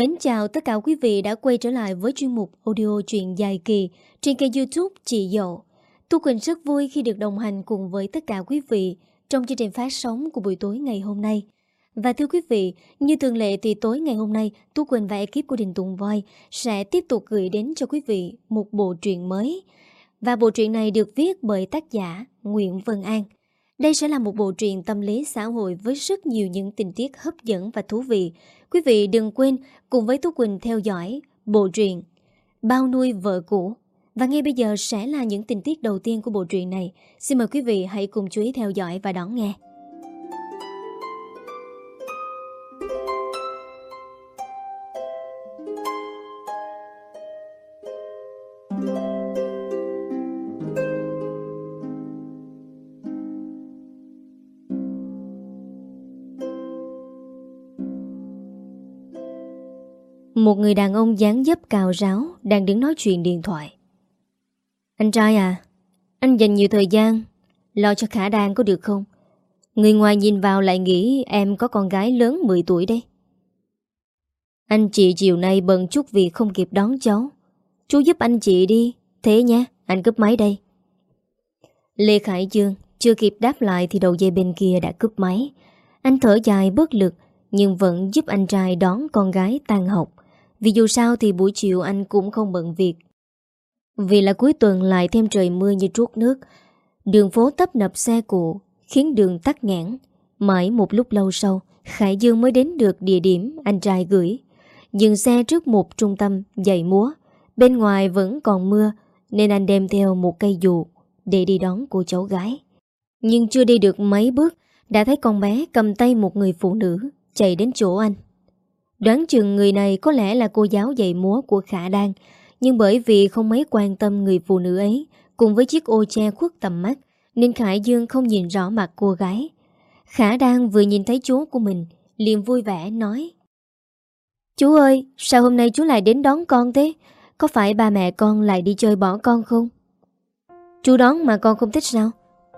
mến chào tất cả quý vị đã quay trở lại với chuyên mục audio truyện dài kỳ trên kênh youtube Chị Dậu. Tu Quỳnh rất vui khi được đồng hành cùng với tất cả quý vị trong chương trình phát sóng của buổi tối ngày hôm nay. Và thưa quý vị, như thường lệ thì tối ngày hôm nay, Tu Quỳnh và ekip của Đình Tùng Voi sẽ tiếp tục gửi đến cho quý vị một bộ truyện mới. Và bộ truyện này được viết bởi tác giả Nguyễn Vân An. Đây sẽ là một bộ truyện tâm lý xã hội với rất nhiều những tình tiết hấp dẫn và thú vị. Quý vị đừng quên cùng với Tú Quỳnh theo dõi bộ truyện Bao nuôi vợ cũ. Và ngay bây giờ sẽ là những tình tiết đầu tiên của bộ truyện này. Xin mời quý vị hãy cùng chú ý theo dõi và đón nghe. Một người đàn ông dáng dấp cao ráo Đang đứng nói chuyện điện thoại. Anh trai à Anh dành nhiều thời gian, Lo cho khả đan có được không? Người ngoài nhìn vào lại nghĩ Em có con gái lớn 10 tuổi đấy Anh chị chiều nay bận chút việc không kịp đón cháu. Chú giúp anh chị đi, Thế nhé, anh cướp máy đây. Lê Khải Dương Chưa kịp đáp lại thì đầu dây bên kia đã cướp máy. Anh thở dài bớt lực, Nhưng vẫn giúp anh trai đón con gái tan học vì dù sao thì buổi chiều anh cũng không bận việc. Vì là cuối tuần lại thêm trời mưa như trút nước, Đường phố tấp nập xe cộ, Khiến đường tắt nghẽn. Mãi một lúc lâu sau, Khải Dương mới đến được địa điểm anh trai gửi. Dừng xe trước một trung tâm dạy múa, Bên ngoài vẫn còn mưa, Nên anh đem theo một cây dù Để đi đón cô cháu gái. Nhưng chưa đi được mấy bước, Đã thấy con bé cầm tay một người phụ nữ Chạy đến chỗ anh. Đoán chừng người này có lẽ là cô giáo dạy múa của Khả Đan Nhưng bởi vì không mấy quan tâm người phụ nữ ấy Cùng với chiếc ô che khuất tầm mắt Nên Khải Dương không nhìn rõ mặt cô gái Khả Đan vừa nhìn thấy chú của mình liền vui vẻ nói Chú ơi, sao hôm nay chú lại đến đón con thế? Có phải ba mẹ con lại đi chơi bỏ con không? Chú đón mà con không thích sao?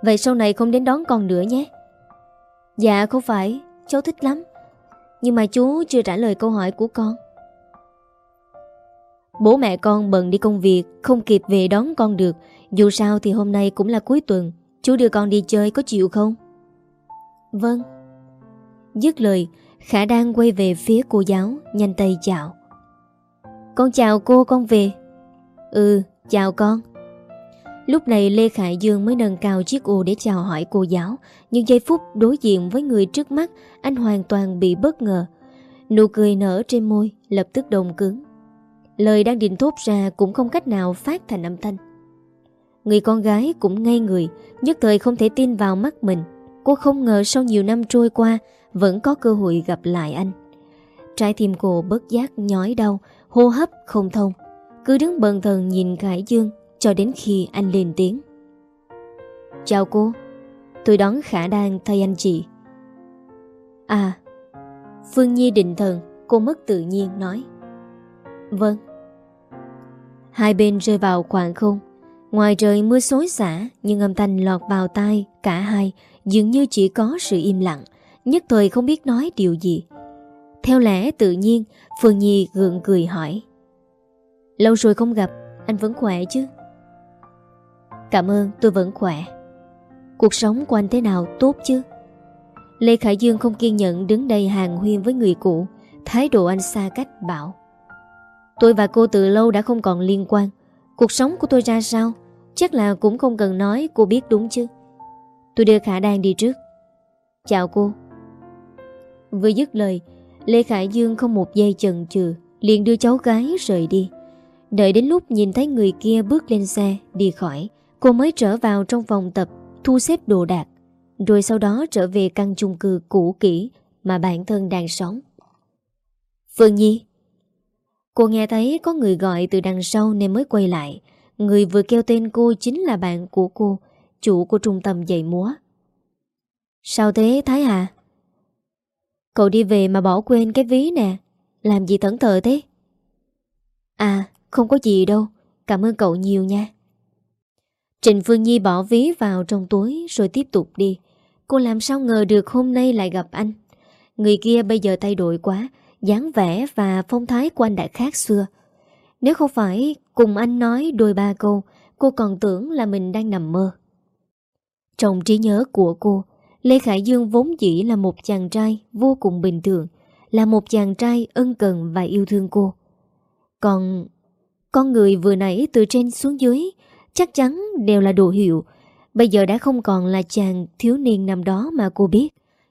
Vậy sau này không đến đón con nữa nhé Dạ không phải, cháu thích lắm nhưng mà chú chưa trả lời câu hỏi của con. Bố mẹ con bận đi công việc, Không kịp về đón con được. Dù sao thì hôm nay cũng là cuối tuần. Chú đưa con đi chơi có chịu không? Vâng. Dứt lời, Khả đang quay về phía cô giáo, Nhanh tay chào. Con chào cô, con về. Ừ chào con. Lúc này Lê Khải Dương mới nâng cao chiếc ô để chào hỏi cô giáo, Nhưng giây phút đối diện với người trước mắt, Anh hoàn toàn bị bất ngờ. Nụ cười nở trên môi, Lập tức đồng cứng. Lời đang định thốt ra cũng không cách nào phát thành âm thanh. Người con gái cũng ngây người, Nhất thời không thể tin vào mắt mình. Cô không ngờ sau nhiều năm trôi qua, Vẫn có cơ hội gặp lại anh. Trái tim cô bất giác nhói đau, Hô hấp không thông. Cứ đứng bần thần nhìn Khải Dương cho đến khi anh lên tiếng. Chào cô, Tôi đón Khả đang thay anh chị. À Phương Nhi định thần, Cô mất tự nhiên nói. Vâng. Hai bên rơi vào khoảng không. Ngoài trời mưa xối xả, Nhưng âm thanh lọt vào tai Cả hai dường như chỉ có sự im lặng, Nhất thời không biết nói điều gì. Theo lẽ tự nhiên, Phương Nhi gượng cười hỏi. Lâu rồi không gặp, Anh vẫn khỏe chứ? Cảm ơn, tôi vẫn khỏe. Cuộc sống của anh thế nào tốt chứ? Lê Khải Dương không kiên nhẫn đứng đây hàng huyên với người cũ, Thái độ anh xa cách, bảo. Tôi và cô từ lâu đã không còn liên quan. Cuộc sống của tôi ra sao? Chắc là cũng không cần nói, cô biết đúng chứ? Tôi đưa Khả Đan đi trước. Chào cô. Vừa dứt lời, Lê Khải Dương không một giây chần chừ, Liền đưa cháu gái rời đi. Đợi đến lúc nhìn thấy người kia bước lên xe, Đi khỏi. Cô mới trở vào trong phòng tập, Thu xếp đồ đạc, Rồi sau đó trở về căn chung cư cũ kỹ Mà bản thân đang sống. Phương Nhi, Cô nghe thấy có người gọi từ đằng sau Nên mới quay lại. Người vừa kêu tên cô chính là bạn của cô, Chủ của trung tâm dạy múa. Sao thế, Thái Hà? Cậu đi về mà bỏ quên cái ví nè, Làm gì thẫn thờ thế? À không có gì đâu, Cảm ơn cậu nhiều nha. Trịnh Phương Nhi bỏ ví vào trong túi rồi tiếp tục đi. Cô làm sao ngờ được hôm nay lại gặp anh. Người kia bây giờ thay đổi quá, dáng vẻ và phong thái của anh đã khác xưa. Nếu không phải cùng anh nói đôi ba câu, cô còn tưởng là mình đang nằm mơ. Trong trí nhớ của cô, Lê Khải Dương vốn dĩ là một chàng trai vô cùng bình thường, là một chàng trai ân cần và yêu thương cô. Còn con người vừa nãy từ trên xuống dưới chắc chắn đều là đồ hiệu, bây giờ đã không còn là chàng thiếu niên năm đó mà cô biết.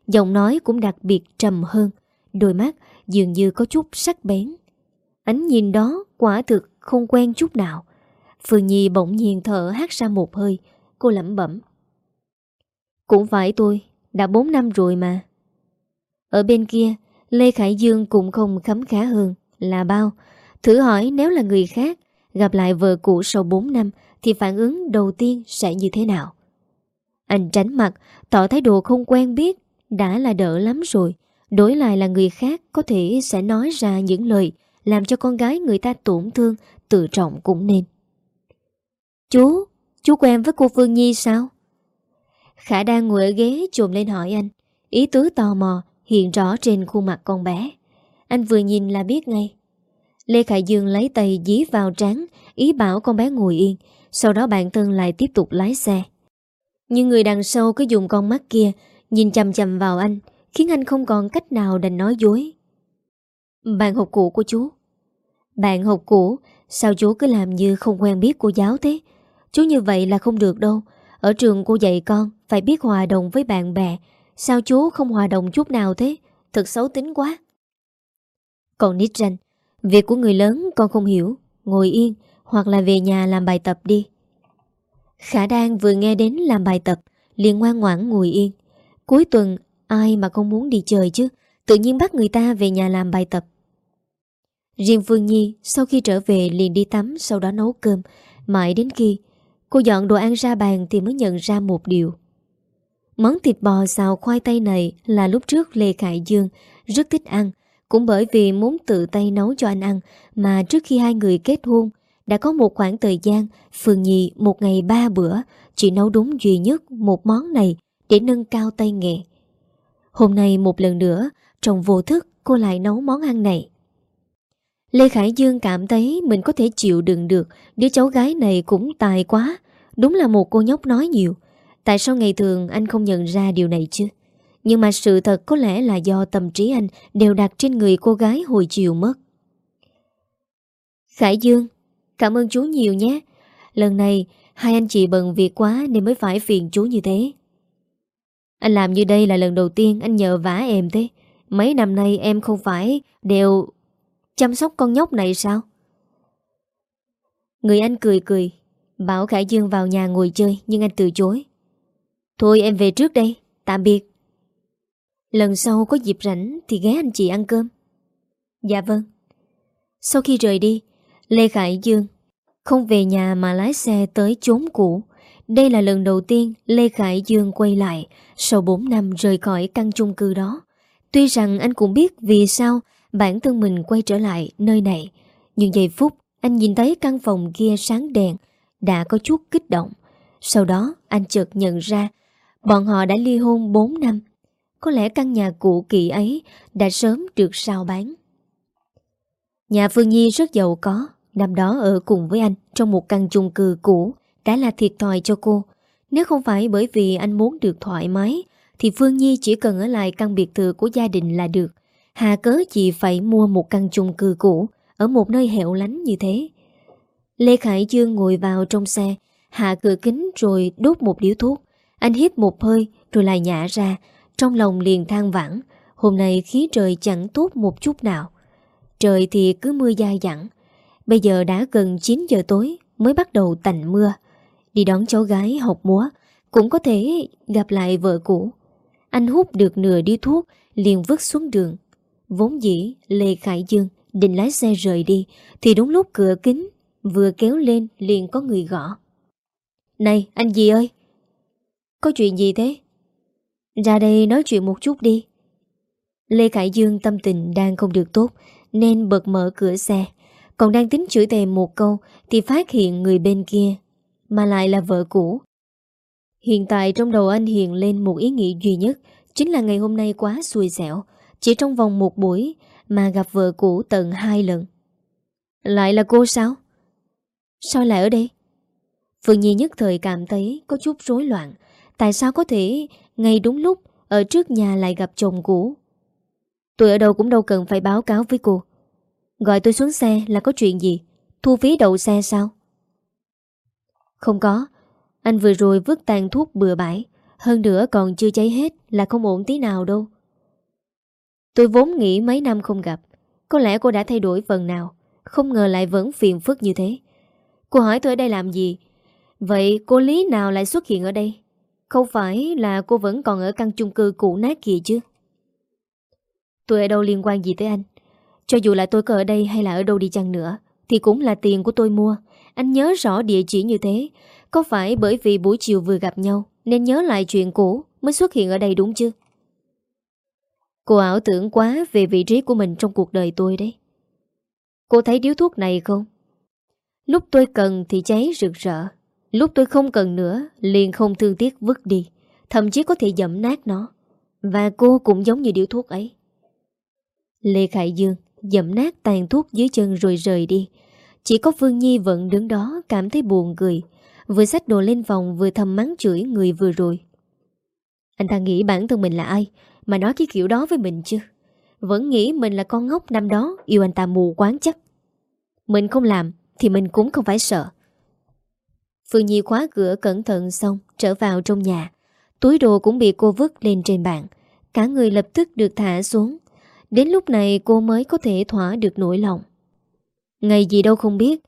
Giọng nói cũng đặc biệt trầm hơn, đôi mắt dường như có chút sắc bén. Ánh nhìn đó quả thực không quen chút nào. Phương Nhi bỗng nhiên thở hát ra một hơi, cô lẩm bẩm. Cũng phải tôi, đã 4 năm rồi mà. Ở bên kia, Lê Khải Dương cũng không khấm khá hơn là bao. Thử hỏi nếu là người khác, gặp lại vợ cũ sau 4 năm thì phản ứng đầu tiên sẽ như thế nào? Anh tránh mặt, tỏ thái độ không quen biết, đã là đỡ lắm rồi. Đối lại là người khác có thể sẽ nói ra những lời làm cho con gái người ta tổn thương, tự trọng cũng nên. Chú, chú quen với cô Phương Nhi sao? Khả đang ngồi ở ghế trồm lên hỏi anh Ý tứ tò mò hiện rõ trên khuôn mặt con bé Anh vừa nhìn là biết ngay Lê Khải Dương lấy tay dí vào trán Ý bảo con bé ngồi yên sau đó bạn thân lại tiếp tục lái xe. Nhưng người đằng sau cứ dùng con mắt kia Nhìn chầm chầm vào anh, Khiến anh không còn cách nào đành nói dối. Bạn học cũ của chú. Bạn học cũ, Sao chú cứ làm như không quen biết cô giáo thế? Chú như vậy là không được đâu. Ở trường cô dạy con Phải biết hòa đồng với bạn bè. Sao chú không hòa đồng chút nào thế? Thật xấu tính quá. Còn nít ranh, Việc của người lớn con không hiểu. Ngồi yên hoặc là về nhà làm bài tập đi. Khả Đan vừa nghe đến làm bài tập liền ngoan ngoãn ngồi yên. Cuối tuần ai mà không muốn đi chơi chứ? Tự nhiên bắt người ta về nhà làm bài tập. Riêng Phương Nhi sau khi trở về liền đi tắm Sau đó nấu cơm. Mãi đến khi Cô dọn đồ ăn ra bàn thì mới nhận ra một điều. Món thịt bò xào khoai tây này là lúc trước Lê Khải Dương rất thích ăn, cũng bởi vì muốn tự tay nấu cho anh ăn mà trước khi hai người kết hôn đã có một khoảng thời gian Phương Nhi một ngày ba bữa chỉ nấu đúng duy nhất một món này để nâng cao tay nghề. Hôm nay một lần nữa, trong vô thức cô lại nấu món ăn này. Lê Khải Dương cảm thấy mình có thể chịu đựng được Đứa cháu gái này cũng tài quá Đúng là một cô nhóc nói nhiều Tại sao ngày thường anh không nhận ra điều này chứ Nhưng mà sự thật có lẽ là do tâm trí anh Đều đặt trên người cô gái hồi chiều mất Khải Dương Cảm ơn chú nhiều nhé. Lần này hai anh chị bận việc quá Nên mới phải phiền chú như thế. Anh làm như đây là lần đầu tiên Anh nhờ vả em thế. Mấy năm nay em không phải đều Chăm sóc con nhóc này sao? Người anh cười cười. Bảo Khải Dương vào nhà ngồi chơi Nhưng anh từ chối. Thôi em về trước đây, tạm biệt. Lần sau có dịp rảnh Thì ghé anh chị ăn cơm. Dạ vâng. Sau khi rời đi Lê Khải Dương Không về nhà mà lái xe tới chốn cũ Đây là lần đầu tiên Lê Khải Dương quay lại Sau 4 năm rời khỏi căn chung cư đó Tuy rằng anh cũng biết vì sao bản thân mình quay trở lại nơi này. Nhưng giây phút anh nhìn thấy căn phòng kia sáng đèn đã có chút kích động. Sau đó anh chợt nhận ra bọn họ đã ly hôn 4 năm. Có lẽ căn nhà cũ kỹ ấy đã sớm được sao bán. Nhà Phương Nhi rất giàu có, năm đó ở cùng với anh trong một căn chung cư cũ đã là thiệt thòi cho cô. Nếu không phải bởi vì anh muốn được thoải mái, thì Phương Nhi chỉ cần ở lại căn biệt thự của gia đình là được. Hà cớ chị phải mua một căn chung cư cũ Ở một nơi hẻo lánh như thế Lê Khải Dương ngồi vào trong xe Hạ cửa kính rồi đốt một điếu thuốc Anh hít một hơi rồi lại nhả ra Trong lòng liền than vãn Hôm nay khí trời chẳng tốt một chút nào Trời thì cứ mưa dai dẳng Bây giờ đã gần 9 giờ tối, Mới bắt đầu tạnh mưa. Đi đón cháu gái học múa, Cũng có thể gặp lại vợ cũ. Anh hút được nửa đi thuốc, Liền vứt xuống đường. Vốn dĩ, Lê Khải Dương định lái xe rời đi, Thì đúng lúc cửa kính Vừa kéo lên, liền có người gõ. Này, anh gì ơi? Có chuyện gì thế? Ra đây nói chuyện một chút đi. Lê Khải Dương tâm tình đang không được tốt, Nên bật mở cửa xe. Còn đang tính chửi thề một câu Thì phát hiện người bên kia, Mà lại là vợ cũ Hiện tại trong đầu anh hiện lên một ý nghĩ duy nhất, Chính là ngày hôm nay quá xui xẻo chỉ trong vòng một buổi mà gặp vợ cũ tận hai lần. Lại là cô sao? Sao lại ở đây? Phương Nhi nhất thời cảm thấy có chút rối loạn. Tại sao có thể ngay đúng lúc ở trước nhà lại gặp chồng cũ? Tôi ở đâu cũng đâu cần phải báo cáo với cô. Gọi tôi xuống xe là có chuyện gì? Thu phí đậu xe sao? Không có. Anh vừa rồi vứt tàn thuốc bừa bãi. Hơn nữa còn chưa cháy hết là không ổn tí nào đâu. Tôi vốn nghĩ mấy năm không gặp. Có lẽ cô đã thay đổi phần nào. Không ngờ lại vẫn phiền phức như thế. Cô hỏi tôi ở đây làm gì? Vậy cô Lý nào lại xuất hiện ở đây? Không phải là cô vẫn còn ở căn chung cư cũ nát kia chứ? Tôi ở đâu liên quan gì tới anh? Cho dù là tôi có ở đây hay là ở đâu đi chăng nữa, Thì cũng là tiền của tôi mua. Anh nhớ rõ địa chỉ như thế. Có phải bởi vì buổi chiều vừa gặp nhau, Nên nhớ lại chuyện cũ Mới xuất hiện ở đây đúng chứ? Cô ảo tưởng quá về vị trí của mình trong cuộc đời tôi đấy. Cô thấy điếu thuốc này không? Lúc tôi cần thì cháy rực rỡ. Lúc tôi không cần nữa, Liền không thương tiếc vứt đi, Thậm chí có thể dẫm nát nó. Và cô cũng giống như điếu thuốc ấy. Lê Khải Dương dậm nát tàn thuốc dưới chân rồi rời đi. Chỉ có Phương Nhi vẫn đứng đó cảm thấy buồn cười, vừa xách đồ lên phòng vừa thầm mắng chửi người vừa rồi. Anh ta nghĩ bản thân mình là ai mà nói cái kiểu đó với mình chứ? Vẫn nghĩ mình là con ngốc năm đó yêu anh ta mù quáng chắc. Mình không làm thì mình cũng không phải sợ. Phương Nhi khóa cửa cẩn thận xong trở vào trong nhà. Túi đồ cũng bị cô vứt lên trên bàn. Cả người lập tức được thả xuống Đến lúc này cô mới có thể thỏa được nỗi lòng. Ngày gì đâu không biết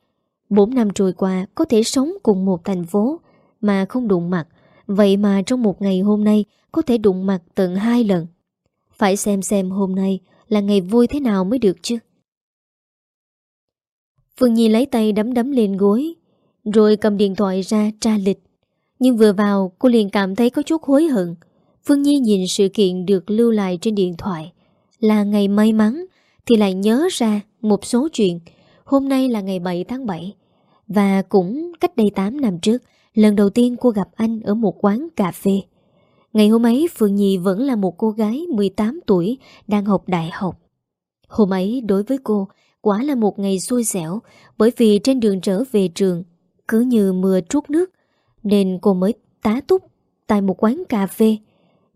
4 năm trôi qua có thể sống cùng một thành phố Mà không đụng mặt. Vậy mà trong một ngày hôm nay Có thể đụng mặt tận hai lần. Phải xem xem hôm nay Là ngày vui thế nào mới được chứ. Phương Nhi lấy tay đấm đấm lên gối, Rồi cầm điện thoại ra tra lịch. Nhưng vừa vào, cô liền cảm thấy có chút hối hận. Phương Nhi nhìn sự kiện được lưu lại trên điện thoại là ngày may mắn thì lại nhớ ra một số chuyện. Hôm nay là ngày 7 tháng 7 và cũng cách đây 8 năm trước, lần đầu tiên cô gặp anh ở một quán cà phê. Ngày hôm ấy Phương Nhi vẫn là một cô gái 18 tuổi đang học đại học. Hôm ấy đối với cô quả là một ngày xui xẻo bởi vì trên đường trở về trường cứ như mưa trút nước nên cô mới tá túc tại một quán cà phê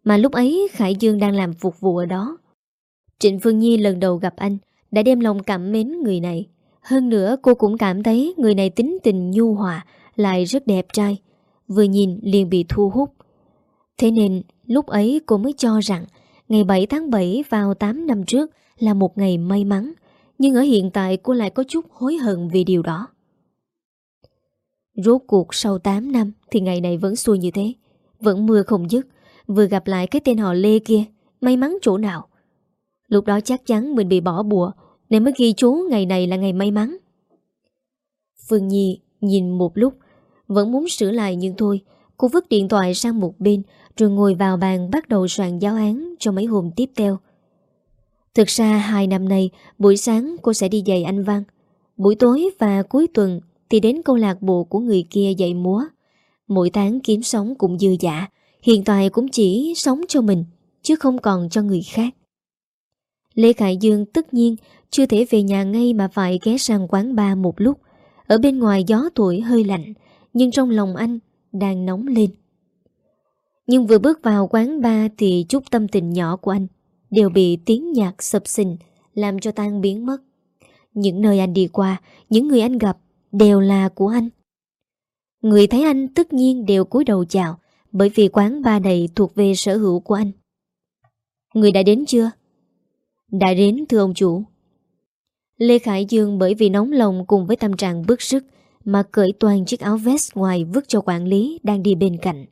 mà lúc ấy Khải Dương đang làm phục vụ ở đó. Trịnh Phương Nhi lần đầu gặp anh đã đem lòng cảm mến người này. Hơn nữa cô cũng cảm thấy người này tính tình nhu hòa, lại rất đẹp trai. Vừa nhìn liền bị thu hút. Thế nên lúc ấy cô mới cho rằng ngày 7 tháng 7 vào 8 năm trước là một ngày may mắn. Nhưng ở hiện tại cô lại có chút hối hận vì điều đó. Rốt cuộc sau 8 năm thì ngày này vẫn xuôi như thế. Vẫn mưa không dứt. Vừa gặp lại cái tên họ Lê kia. May mắn chỗ nào. Lúc đó chắc chắn mình bị bỏ bùa, Nên mới ghi chú ngày này là ngày may mắn. Phương Nhi nhìn một lúc, Vẫn muốn sửa lại nhưng thôi, Cô vứt điện thoại sang một bên, Rồi ngồi vào bàn bắt đầu soạn giáo án Cho mấy hôm tiếp theo. Thực ra hai năm nay, Buổi sáng cô sẽ đi dạy anh Văn. Buổi tối và cuối tuần Thì đến câu lạc bộ của người kia dạy múa. Mỗi tháng kiếm sống cũng dư dả, Hiện tại cũng chỉ sống cho mình, Chứ không còn cho người khác. Lê Khải Dương tất nhiên chưa thể về nhà ngay mà phải ghé sang quán bar một lúc. Ở bên ngoài gió tuổi hơi lạnh, nhưng trong lòng anh đang nóng lên. Nhưng vừa bước vào quán bar thì chút tâm tình nhỏ của anh đều bị tiếng nhạc sập sình làm cho tan biến mất. Những nơi anh đi qua, những người anh gặp đều là của anh. Người thấy anh tất nhiên đều cúi đầu chào bởi vì quán bar này thuộc về sở hữu của anh. Người đã đến chưa? Đã đến thưa ông chủ Lê Khải Dương bởi vì nóng lòng cùng với tâm trạng bức sức mà cởi toàn chiếc áo vest ngoài vứt cho quản lý đang đi bên cạnh.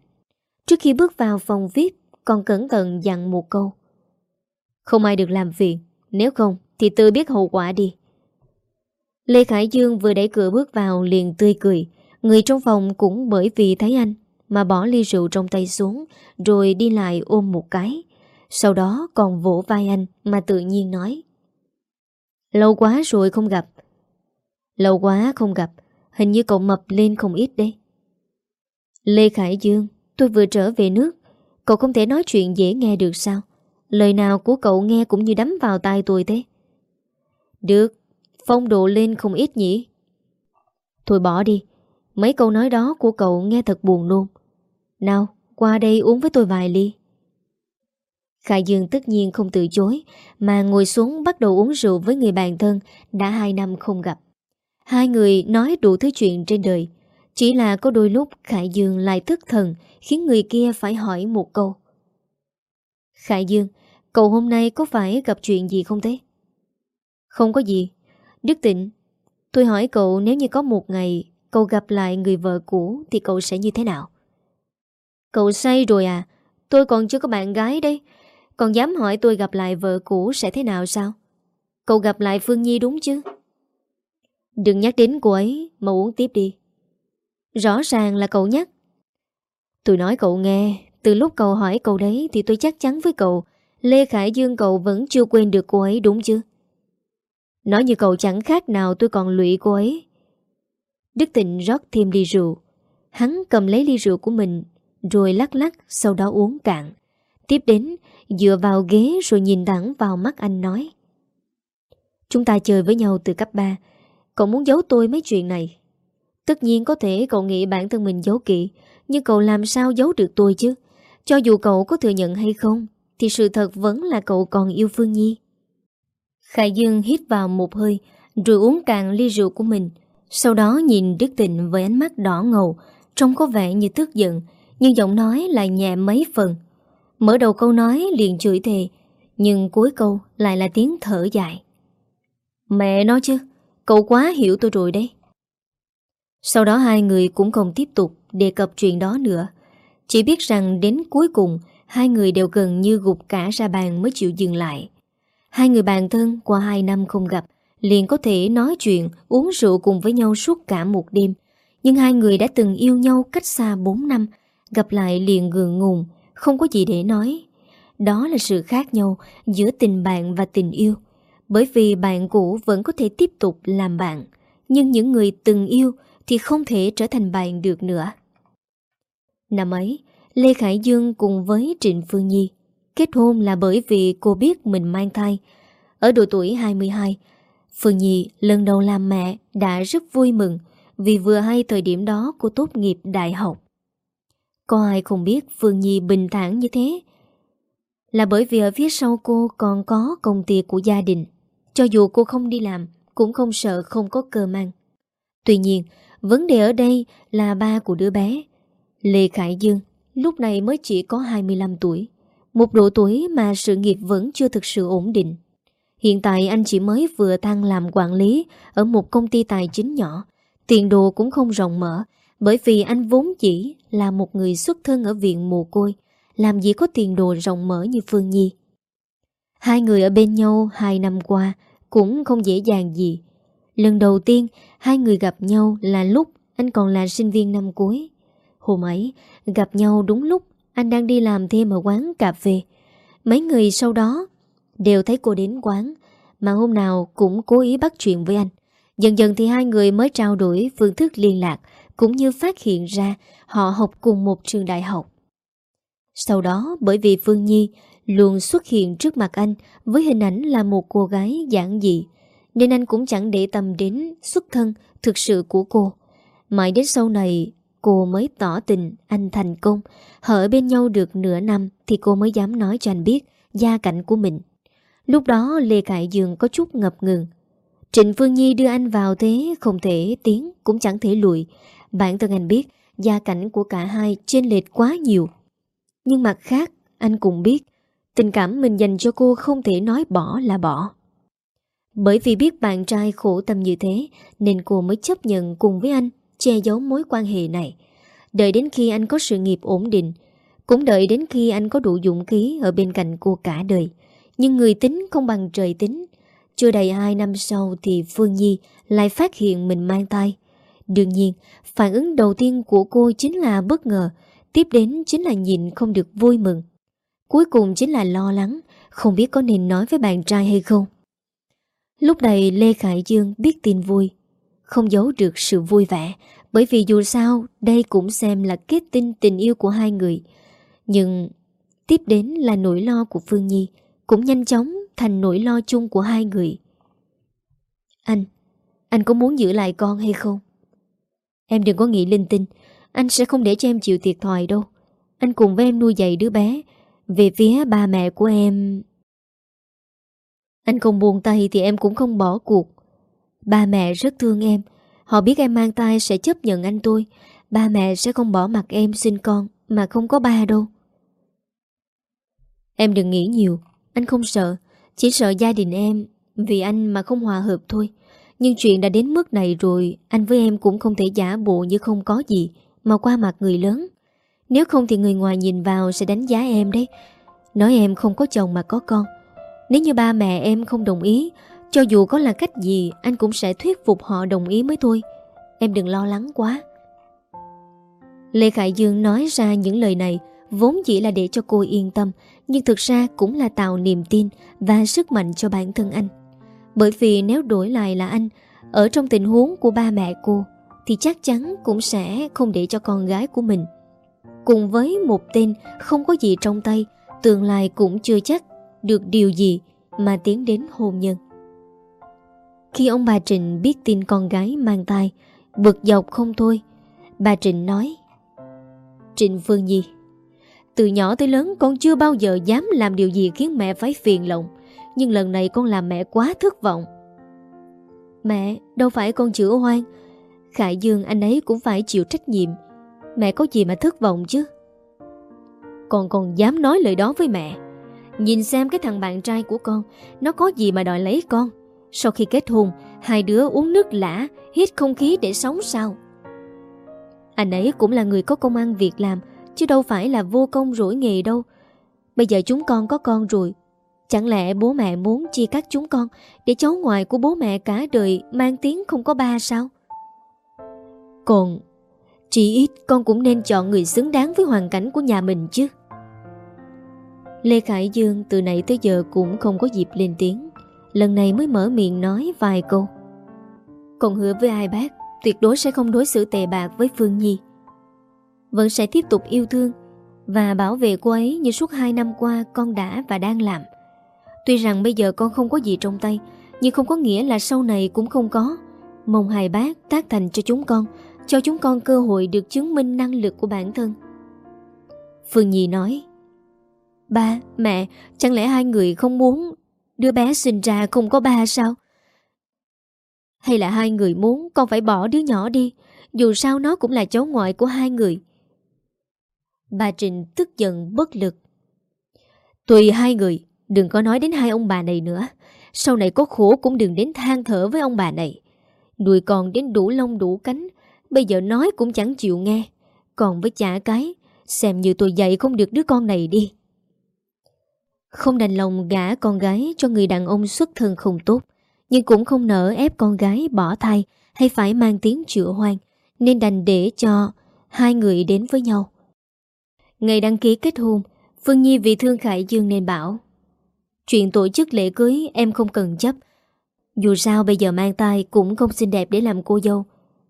Trước khi bước vào phòng VIP còn cẩn thận dặn một câu. Không ai được làm phiền, nếu không thì tự biết hậu quả đi. Lê Khải Dương vừa đẩy cửa bước vào liền tươi cười, người trong phòng cũng bởi vì thấy anh mà bỏ ly rượu trong tay xuống rồi đi lại ôm một cái. Sau đó còn vỗ vai anh Mà tự nhiên nói. Lâu quá rồi không gặp. Lâu quá không gặp Hình như cậu mập lên không ít đấy. Lê Khải Dương Tôi vừa trở về nước. Cậu không thể nói chuyện dễ nghe được sao? Lời nào của cậu nghe cũng như đấm vào tai tôi thế. Được, phong độ lên không ít nhỉ? Thôi bỏ đi, mấy câu nói đó của cậu nghe thật buồn luôn. Nào, qua đây uống với tôi vài ly. Khải Dương tất nhiên không từ chối, mà ngồi xuống bắt đầu uống rượu với người bạn thân đã hai năm không gặp. Hai người nói đủ thứ chuyện trên đời, chỉ là có đôi lúc Khải Dương lại thức thần khiến người kia phải hỏi một câu. Khải Dương, cậu hôm nay có phải gặp chuyện gì không thế? Không có gì. Đức Tịnh, tôi hỏi cậu nếu như có một ngày cậu gặp lại người vợ cũ thì cậu sẽ như thế nào? Cậu say rồi à? Tôi còn chưa có bạn gái đấy. Còn dám hỏi tôi gặp lại vợ cũ sẽ thế nào sao? Cậu gặp lại Phương Nhi đúng chứ? Đừng nhắc đến cô ấy mà uống tiếp đi. Rõ ràng là cậu nhắc. Tôi nói cậu nghe, từ lúc cậu hỏi cậu đấy thì tôi chắc chắn với cậu Lê Khải Dương cậu vẫn chưa quên được cô ấy đúng chứ? Nói như cậu chẳng khác nào tôi còn lụy cô ấy. Đức Tịnh rót thêm ly rượu. Hắn cầm lấy ly rượu của mình rồi lắc lắc sau đó uống cạn. Tiếp đến dựa vào ghế rồi nhìn thẳng vào mắt anh nói. Chúng ta chơi với nhau từ cấp 3. Cậu muốn giấu tôi mấy chuyện này. Tất nhiên có thể cậu nghĩ bản thân mình giấu kỹ, nhưng cậu làm sao giấu được tôi chứ? Cho dù cậu có thừa nhận hay không, thì sự thật vẫn là cậu còn yêu Phương Nhi. Khải Dương hít vào một hơi, rồi uống cạn ly rượu của mình. Sau đó nhìn Đức Tịnh với ánh mắt đỏ ngầu, trông có vẻ như tức giận, nhưng giọng nói lại nhẹ mấy phần. Mở đầu câu nói liền chửi thề, nhưng cuối câu lại là tiếng thở dài. Mẹ nói chứ, cậu quá hiểu tôi rồi đấy. Sau đó hai người cũng không tiếp tục đề cập chuyện đó nữa. Chỉ biết rằng đến cuối cùng hai người đều gần như gục cả ra bàn mới chịu dừng lại. Hai người bạn thân qua hai năm không gặp liền có thể nói chuyện, uống rượu cùng với nhau suốt cả một đêm. Nhưng hai người đã từng yêu nhau cách xa 4 năm, gặp lại liền gượng ngùng, không có gì để nói. Đó là sự khác nhau giữa tình bạn và tình yêu. Bởi vì bạn cũ vẫn có thể tiếp tục làm bạn, nhưng những người từng yêu thì không thể trở thành bạn được nữa. Năm ấy, Lê Khải Dương cùng với Trịnh Phương Nhi kết hôn là bởi vì cô biết mình mang thai. Ở độ tuổi 22, Phương Nhi lần đầu làm mẹ đã rất vui mừng vì vừa hay thời điểm đó cô tốt nghiệp đại học. Có ai không biết Phương Nhi bình thản như thế? Là bởi vì ở phía sau cô còn có công ty của gia đình. Cho dù cô không đi làm, cũng không sợ không có cơ mang. Tuy nhiên, vấn đề ở đây là ba của đứa bé. Lê Khải Dương lúc này mới chỉ có 25 tuổi. Một độ tuổi mà sự nghiệp vẫn chưa thực sự ổn định. Hiện tại anh chỉ mới vừa tăng làm quản lý ở một công ty tài chính nhỏ. Tiền đồ cũng không rộng mở bởi vì anh vốn chỉ là một người xuất thân ở viện mồ côi, làm gì có tiền đồ rộng mở như Phương Nhi. Hai người ở bên nhau hai năm qua cũng không dễ dàng gì. Lần đầu tiên hai người gặp nhau là lúc anh còn là sinh viên năm cuối. Hôm ấy, gặp nhau đúng lúc anh đang đi làm thêm ở quán cà phê. Mấy người sau đó đều thấy cô đến quán, mà hôm nào cũng cố ý bắt chuyện với anh. Dần dần thì hai người mới trao đổi phương thức liên lạc, cũng như phát hiện ra họ học cùng một trường đại học. Sau đó bởi vì Phương Nhi luôn xuất hiện trước mặt anh với hình ảnh là một cô gái giản dị, nên anh cũng chẳng để tâm đến xuất thân thực sự của cô. Mãi đến sau này cô mới tỏ tình anh thành công, hở bên nhau được nửa năm thì cô mới dám nói cho anh biết gia cảnh của mình. Lúc đó Lê Cải Dương có chút ngập ngừng. Trịnh Phương Nhi đưa anh vào thế không thể tiến cũng chẳng thể lùi, Bản thân anh biết gia cảnh của cả hai trên lệch quá nhiều. Nhưng mặt khác, anh cũng biết tình cảm mình dành cho cô không thể nói bỏ là bỏ. Bởi vì biết bạn trai khổ tâm như thế nên cô mới chấp nhận cùng với anh che giấu mối quan hệ này. Đợi đến khi anh có sự nghiệp ổn định, cũng đợi đến khi anh có đủ dũng khí ở bên cạnh cô cả đời. Nhưng người tính không bằng trời tính. Chưa đầy hai năm sau thì Phương Nhi lại phát hiện mình mang tay. Đương nhiên, phản ứng đầu tiên của cô chính là bất ngờ, tiếp đến chính là nhìn không được vui mừng. Cuối cùng chính là lo lắng, không biết có nên nói với bạn trai hay không. Lúc này Lê Khải Dương biết tin vui, không giấu được sự vui vẻ, bởi vì dù sao đây cũng xem là kết tinh tình yêu của hai người. Nhưng tiếp đến là nỗi lo của Phương Nhi, cũng nhanh chóng thành nỗi lo chung của hai người. Anh, anh có muốn giữ lại con hay không? Em đừng có nghĩ linh tinh, anh sẽ không để cho em chịu thiệt thòi đâu. Anh cùng với em nuôi dạy đứa bé. Về phía ba mẹ của em... Anh không buồn tay thì em cũng không bỏ cuộc. Ba mẹ rất thương em. Họ biết em mang tay sẽ chấp nhận anh tôi. Ba mẹ sẽ không bỏ mặt em sinh con mà không có ba đâu. Em đừng nghĩ nhiều. Anh không sợ. Chỉ sợ gia đình em vì anh mà không hòa hợp thôi. Nhưng chuyện đã đến mức này rồi, Anh với em cũng không thể giả bộ như không có gì, Mà qua mặt người lớn. Nếu không thì người ngoài nhìn vào sẽ đánh giá em đấy. Nói em không có chồng mà có con. Nếu như ba mẹ em không đồng ý, Cho dù có là cách gì, Anh cũng sẽ thuyết phục họ đồng ý mới thôi. Em đừng lo lắng quá. Lê Khải Dương nói ra những lời này Vốn chỉ là để cho cô yên tâm, Nhưng thực ra cũng là tạo niềm tin Và sức mạnh cho bản thân anh bởi vì nếu đổi lại là anh, Ở trong tình huống của ba mẹ cô, Thì chắc chắn cũng sẽ không để cho con gái của mình. Cùng với một tên không có gì trong tay, Tương lai cũng chưa chắc được điều gì mà tiến đến hôn nhân. Khi ông bà Trịnh biết tin con gái mang tai Bực dọc không thôi, Bà Trịnh nói, Trịnh Phương Nhi, Từ nhỏ tới lớn con chưa bao giờ dám làm điều gì khiến mẹ phải phiền lòng nhưng lần này con làm mẹ quá thất vọng. Mẹ, đâu phải con chữa hoang Khải Dương, anh ấy cũng phải chịu trách nhiệm. Mẹ có gì mà thất vọng chứ? Con còn dám nói lời đó với mẹ. Nhìn xem cái thằng bạn trai của con, Nó có gì mà đòi lấy con. Sau khi kết hôn, Hai đứa uống nước lã, Hít không khí để sống sao? Anh ấy cũng là người có công ăn việc làm, Chứ đâu phải là vô công rỗi nghề đâu. Bây giờ chúng con có con rồi Chẳng lẽ bố mẹ muốn chia cắt chúng con Để cháu ngoại của bố mẹ cả đời Mang tiếng không có ba sao? Còn, Chỉ ít con cũng nên chọn người xứng đáng Với hoàn cảnh của nhà mình chứ. Lê Khải Dương từ nãy tới giờ cũng không có dịp lên tiếng. Lần này mới mở miệng nói vài câu. Còn hứa với ai bác, Tuyệt đối sẽ không đối xử tệ bạc với Phương Nhi. Vẫn sẽ tiếp tục yêu thương Và bảo vệ cô ấy như suốt hai năm qua con đã và đang làm. Tuy rằng bây giờ con không có gì trong tay Nhưng không có nghĩa là sau này cũng không có. Mong hai bác tác thành cho chúng con Cho chúng con cơ hội được chứng minh năng lực của bản thân. Phương Nhi nói Ba, mẹ, chẳng lẽ hai người không muốn Đứa bé sinh ra không có ba sao? Hay là hai người muốn con phải bỏ đứa nhỏ đi Dù sao nó cũng là cháu ngoại của hai người? Bà Trịnh tức giận bất lực. Tùy hai người Đừng có nói đến hai ông bà này nữa. Sau này có khổ cũng đừng đến than thở với ông bà này. Nuôi con đến đủ lông đủ cánh, Bây giờ nói cũng chẳng chịu nghe. Còn với chả cái, Xem như tôi dạy không được đứa con này đi. Không đành lòng gả con gái cho người đàn ông xuất thân không tốt, Nhưng cũng không nỡ ép con gái bỏ thai Hay phải mang tiếng chữa hoang, Nên đành để cho hai người đến với nhau. Ngày đăng ký kết hôn, Phương Nhi vì thương Khải Dương nên bảo Chuyện tổ chức lễ cưới em không cần chấp. Dù sao bây giờ mang tay cũng không xinh đẹp để làm cô dâu.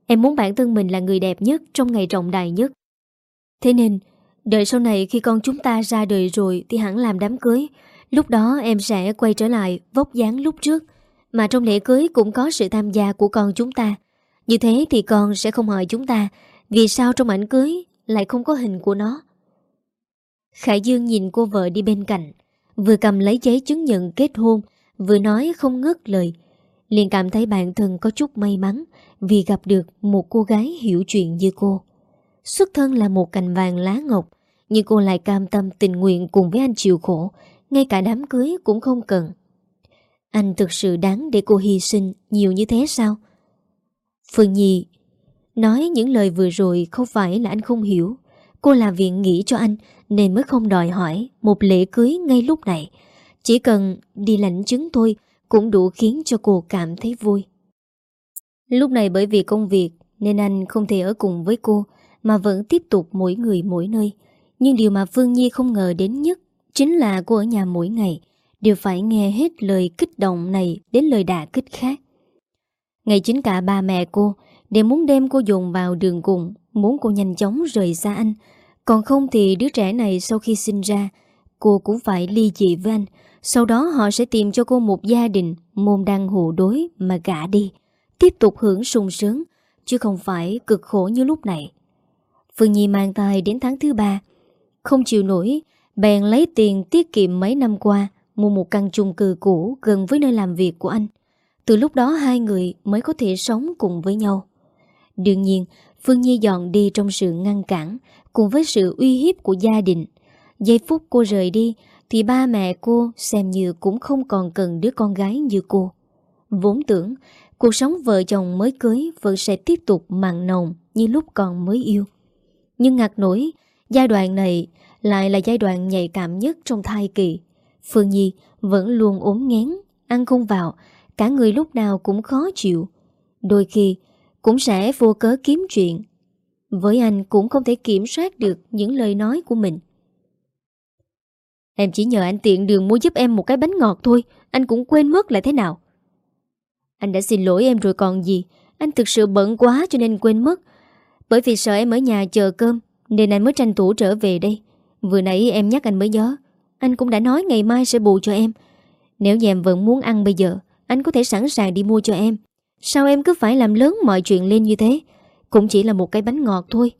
Em muốn bản thân mình là người đẹp nhất trong ngày trọng đại nhất. Thế nên, Đợi sau này khi con chúng ta ra đời rồi Thì hẳn làm đám cưới. Lúc đó em sẽ quay trở lại vóc dáng lúc trước. Mà trong lễ cưới cũng có sự tham gia của con chúng ta. Như thế thì con sẽ không hỏi chúng ta, Vì sao trong ảnh cưới lại không có hình của nó? Khải Dương nhìn cô vợ đi bên cạnh. Vừa cầm lấy giấy chứng nhận kết hôn, Vừa nói không ngớt lời. Liền cảm thấy bản thân có chút may mắn Vì gặp được một cô gái hiểu chuyện như cô. Xuất thân là một cành vàng lá ngọc, Nhưng cô lại cam tâm tình nguyện cùng với anh chịu khổ, Ngay cả đám cưới cũng không cần. Anh thực sự đáng để cô hy sinh nhiều như thế sao? Phương Nhi Nói những lời vừa rồi không phải là anh không hiểu. Cô là viện nghĩ cho anh nên mới không đòi hỏi một lễ cưới ngay lúc này. Chỉ cần đi lãnh chứng thôi cũng đủ khiến cho cô cảm thấy vui. Lúc này bởi vì công việc nên anh không thể ở cùng với cô mà vẫn tiếp tục mỗi người mỗi nơi. Nhưng điều mà Phương Nhi không ngờ đến nhất chính là cô ở nhà mỗi ngày đều phải nghe hết lời kích động này đến lời đả kích khác. Ngày chính cả ba mẹ cô đều muốn đem cô dồn vào đường cùng, muốn cô nhanh chóng rời xa anh, còn không thì đứa trẻ này sau khi sinh ra, Cô cũng phải ly dị với anh. Sau đó họ sẽ tìm cho cô một gia đình Môn đăng hộ đối mà gả đi. Tiếp tục hưởng sung sướng, Chứ không phải cực khổ như lúc này. Phương Nhi mang thai đến tháng thứ ba. Không chịu nổi, Bèn lấy tiền tiết kiệm mấy năm qua Mua một căn chung cư cũ Gần với nơi làm việc của anh. Từ lúc đó hai người mới có thể sống cùng với nhau. Đương nhiên, Phương Nhi dọn đi trong sự ngăn cản Cùng với sự uy hiếp của gia đình. Giây phút cô rời đi, Thì ba mẹ cô xem như cũng không còn cần đứa con gái như cô. Vốn tưởng, Cuộc sống vợ chồng mới cưới Vẫn sẽ tiếp tục mặn nồng Như lúc còn mới yêu. Nhưng ngạc nổi, Giai đoạn này lại là giai đoạn nhạy cảm nhất trong thai kỳ. Phương Nhi vẫn luôn ốm ngén Ăn không vào, Cả người lúc nào cũng khó chịu. Đôi khi cũng sẽ vô cớ kiếm chuyện. Với anh cũng không thể kiểm soát được Những lời nói của mình. Em chỉ nhờ anh tiện đường mua giúp em một cái bánh ngọt thôi, Anh cũng quên mất lại thế nào. Anh đã xin lỗi em rồi còn gì, Anh thực sự bận quá cho nên quên mất. Bởi vì sợ em ở nhà chờ cơm, Nên anh mới tranh thủ trở về đây. Vừa nãy em nhắc anh mới nhớ, Anh cũng đã nói ngày mai sẽ bù cho em. Nếu như em vẫn muốn ăn bây giờ, Anh có thể sẵn sàng đi mua cho em. Sao em cứ phải làm lớn mọi chuyện lên như thế? Cũng chỉ là một cái bánh ngọt thôi.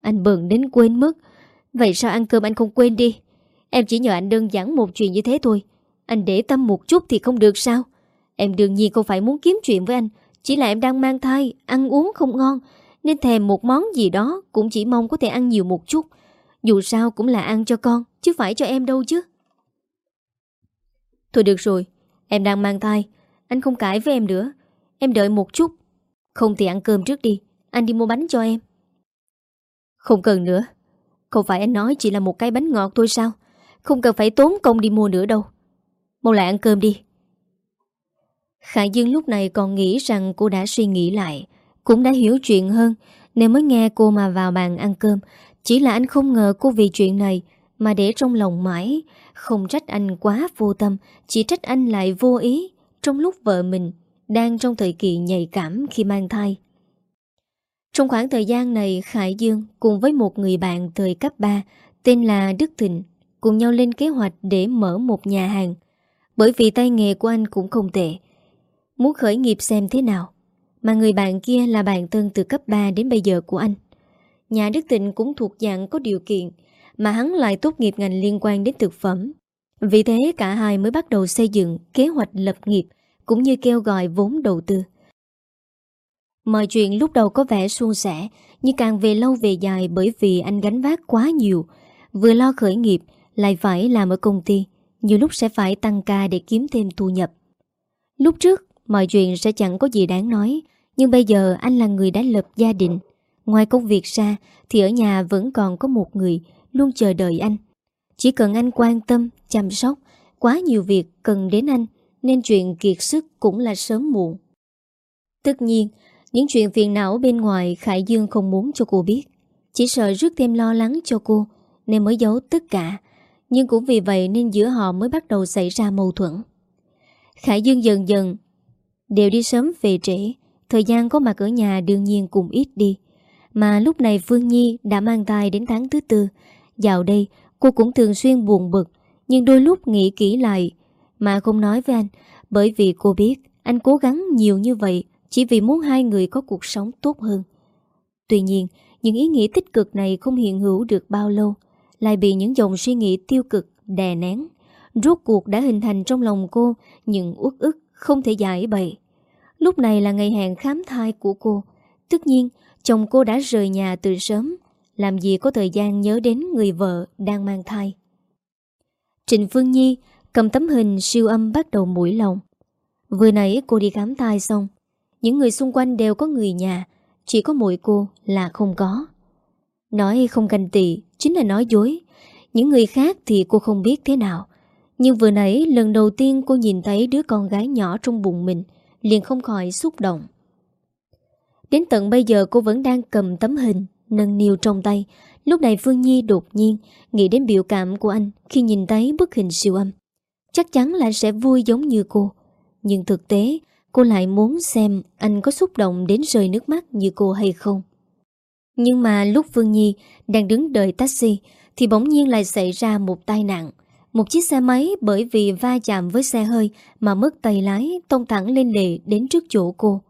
Anh bận đến quên mất. Vậy sao ăn cơm anh không quên đi? Em chỉ nhờ anh đơn giản một chuyện như thế thôi. Anh để tâm một chút thì không được sao? Em đương nhiên không phải muốn kiếm chuyện với anh. Chỉ là em đang mang thai, Ăn uống không ngon. Nên thèm một món gì đó Cũng chỉ mong có thể ăn nhiều một chút. Dù sao cũng là ăn cho con, Chứ phải cho em đâu chứ. Thôi được rồi, Em đang mang thai. Anh không cãi với em nữa. Em đợi một chút. Không thì ăn cơm trước đi. Anh đi mua bánh cho em. Không cần nữa. Không phải anh nói chỉ là một cái bánh ngọt thôi sao? Không cần phải tốn công đi mua nữa đâu. Mau lại ăn cơm đi. Khả Dương lúc này còn nghĩ rằng cô đã suy nghĩ lại, Cũng đã hiểu chuyện hơn, Nên mới nghe cô mà vào bàn ăn cơm. Chỉ là anh không ngờ cô vì chuyện này Mà để trong lòng mãi. Không trách anh quá vô tâm, Chỉ trách anh lại vô ý Trong lúc vợ mình đang trong thời kỳ nhạy cảm khi mang thai. Trong khoảng thời gian này, Khải Dương cùng với một người bạn thời cấp 3 tên là Đức Thịnh cùng nhau lên kế hoạch để mở một nhà hàng. Bởi vì tay nghề của anh cũng không tệ. Muốn khởi nghiệp xem thế nào. Mà người bạn kia là bạn thân từ cấp 3 đến bây giờ của anh. Nhà Đức Thịnh cũng thuộc dạng có điều kiện, mà hắn lại tốt nghiệp ngành liên quan đến thực phẩm. Vì thế cả hai mới bắt đầu xây dựng kế hoạch lập nghiệp cũng như kêu gọi vốn đầu tư. Mọi chuyện lúc đầu có vẻ suôn sẻ, nhưng càng về lâu về dài bởi vì anh gánh vác quá nhiều, vừa lo khởi nghiệp, lại phải làm ở công ty, nhiều lúc sẽ phải tăng ca để kiếm thêm thu nhập. Lúc trước, mọi chuyện sẽ chẳng có gì đáng nói, nhưng bây giờ anh là người đã lập gia đình. Ngoài công việc ra, thì ở nhà vẫn còn có một người luôn chờ đợi anh. Chỉ cần anh quan tâm, chăm sóc, quá nhiều việc cần đến anh nên chuyện kiệt sức cũng là sớm muộn. Tất nhiên, những chuyện phiền não bên ngoài Khải Dương không muốn cho cô biết. Chỉ sợ rước thêm lo lắng cho cô nên mới giấu tất cả. Nhưng cũng vì vậy nên giữa họ mới bắt đầu xảy ra mâu thuẫn. Khải Dương dần dần đều đi sớm về trễ. Thời gian có mặt ở nhà đương nhiên cũng ít đi. Mà lúc này Phương Nhi đã mang thai đến tháng thứ tư. Dạo đây cô cũng thường xuyên buồn bực nhưng đôi lúc nghĩ kỹ lại mà không nói với anh, Bởi vì cô biết anh cố gắng nhiều như vậy Chỉ vì muốn hai người có cuộc sống tốt hơn. Tuy nhiên, Những ý nghĩ tích cực này không hiện hữu được bao lâu, Lại bị những dòng suy nghĩ tiêu cực đè nén. Rốt cuộc đã hình thành trong lòng cô Những uất ức không thể giải bày. Lúc này là ngày hẹn khám thai của cô. Tất nhiên, chồng cô đã rời nhà từ sớm, Làm gì có thời gian nhớ đến người vợ đang mang thai. Trịnh Phương Nhi Cầm tấm hình siêu âm bắt đầu mũi lòng. Vừa nãy cô đi khám thai xong, Những người xung quanh đều có người nhà, Chỉ có mỗi cô là không có. Nói không canh tị Chính là nói dối, Những người khác thì cô không biết thế nào. Nhưng vừa nãy lần đầu tiên cô nhìn thấy Đứa con gái nhỏ trong bụng mình, Liền không khỏi xúc động. Đến tận bây giờ cô vẫn đang cầm tấm hình, Nâng niu trong tay. Lúc này Phương Nhi đột nhiên Nghĩ đến biểu cảm của anh Khi nhìn thấy bức hình siêu âm. Chắc chắn là sẽ vui giống như cô Nhưng thực tế Cô lại muốn xem anh có xúc động đến rơi nước mắt như cô hay không Nhưng mà lúc Phương Nhi Đang đứng đợi taxi Thì bỗng nhiên lại xảy ra một tai nạn Một chiếc xe máy bởi vì va chạm với xe hơi mà mất tay lái tông thẳng lên lề đến trước chỗ cô.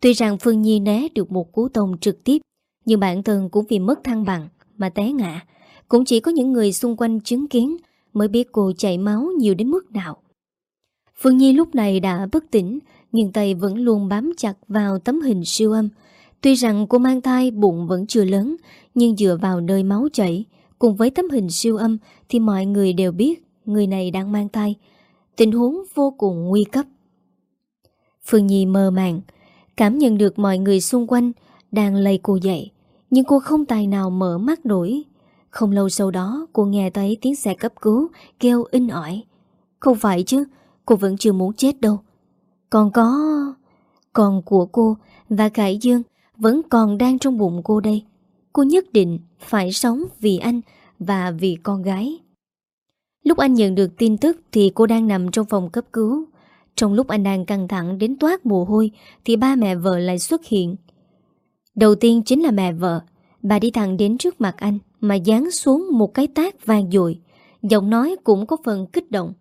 Tuy rằng Phương Nhi né được một cú tông trực tiếp, nhưng bản thân cũng vì mất thăng bằng mà té ngã. Cũng chỉ có những người xung quanh chứng kiến mới biết cô chảy máu nhiều đến mức nào. Phương Nhi lúc này đã bất tỉnh, nhưng tay vẫn luôn bám chặt vào tấm hình siêu âm. Tuy rằng cô mang thai bụng vẫn chưa lớn, nhưng dựa vào nơi máu chảy, cùng với tấm hình siêu âm thì mọi người đều biết người này đang mang thai. Tình huống vô cùng nguy cấp. Phương Nhi mơ màng, cảm nhận được mọi người xung quanh đang lấy cô dậy, nhưng cô không tài nào mở mắt nổi. Không lâu sau đó cô nghe thấy tiếng xe cấp cứu kêu in ỏi. Không phải chứ, cô vẫn chưa muốn chết đâu. Còn có... Còn của cô và Khải Dương vẫn còn đang trong bụng cô đây. Cô nhất định phải sống vì anh và vì con gái. Lúc anh nhận được tin tức thì cô đang nằm trong phòng cấp cứu. Trong lúc anh đang căng thẳng đến toát mồ hôi thì ba mẹ vợ lại xuất hiện. Đầu tiên chính là mẹ vợ. Bà đi thẳng đến trước mặt anh mà dán xuống một cái tác vang dội. Giọng nói cũng có phần kích động.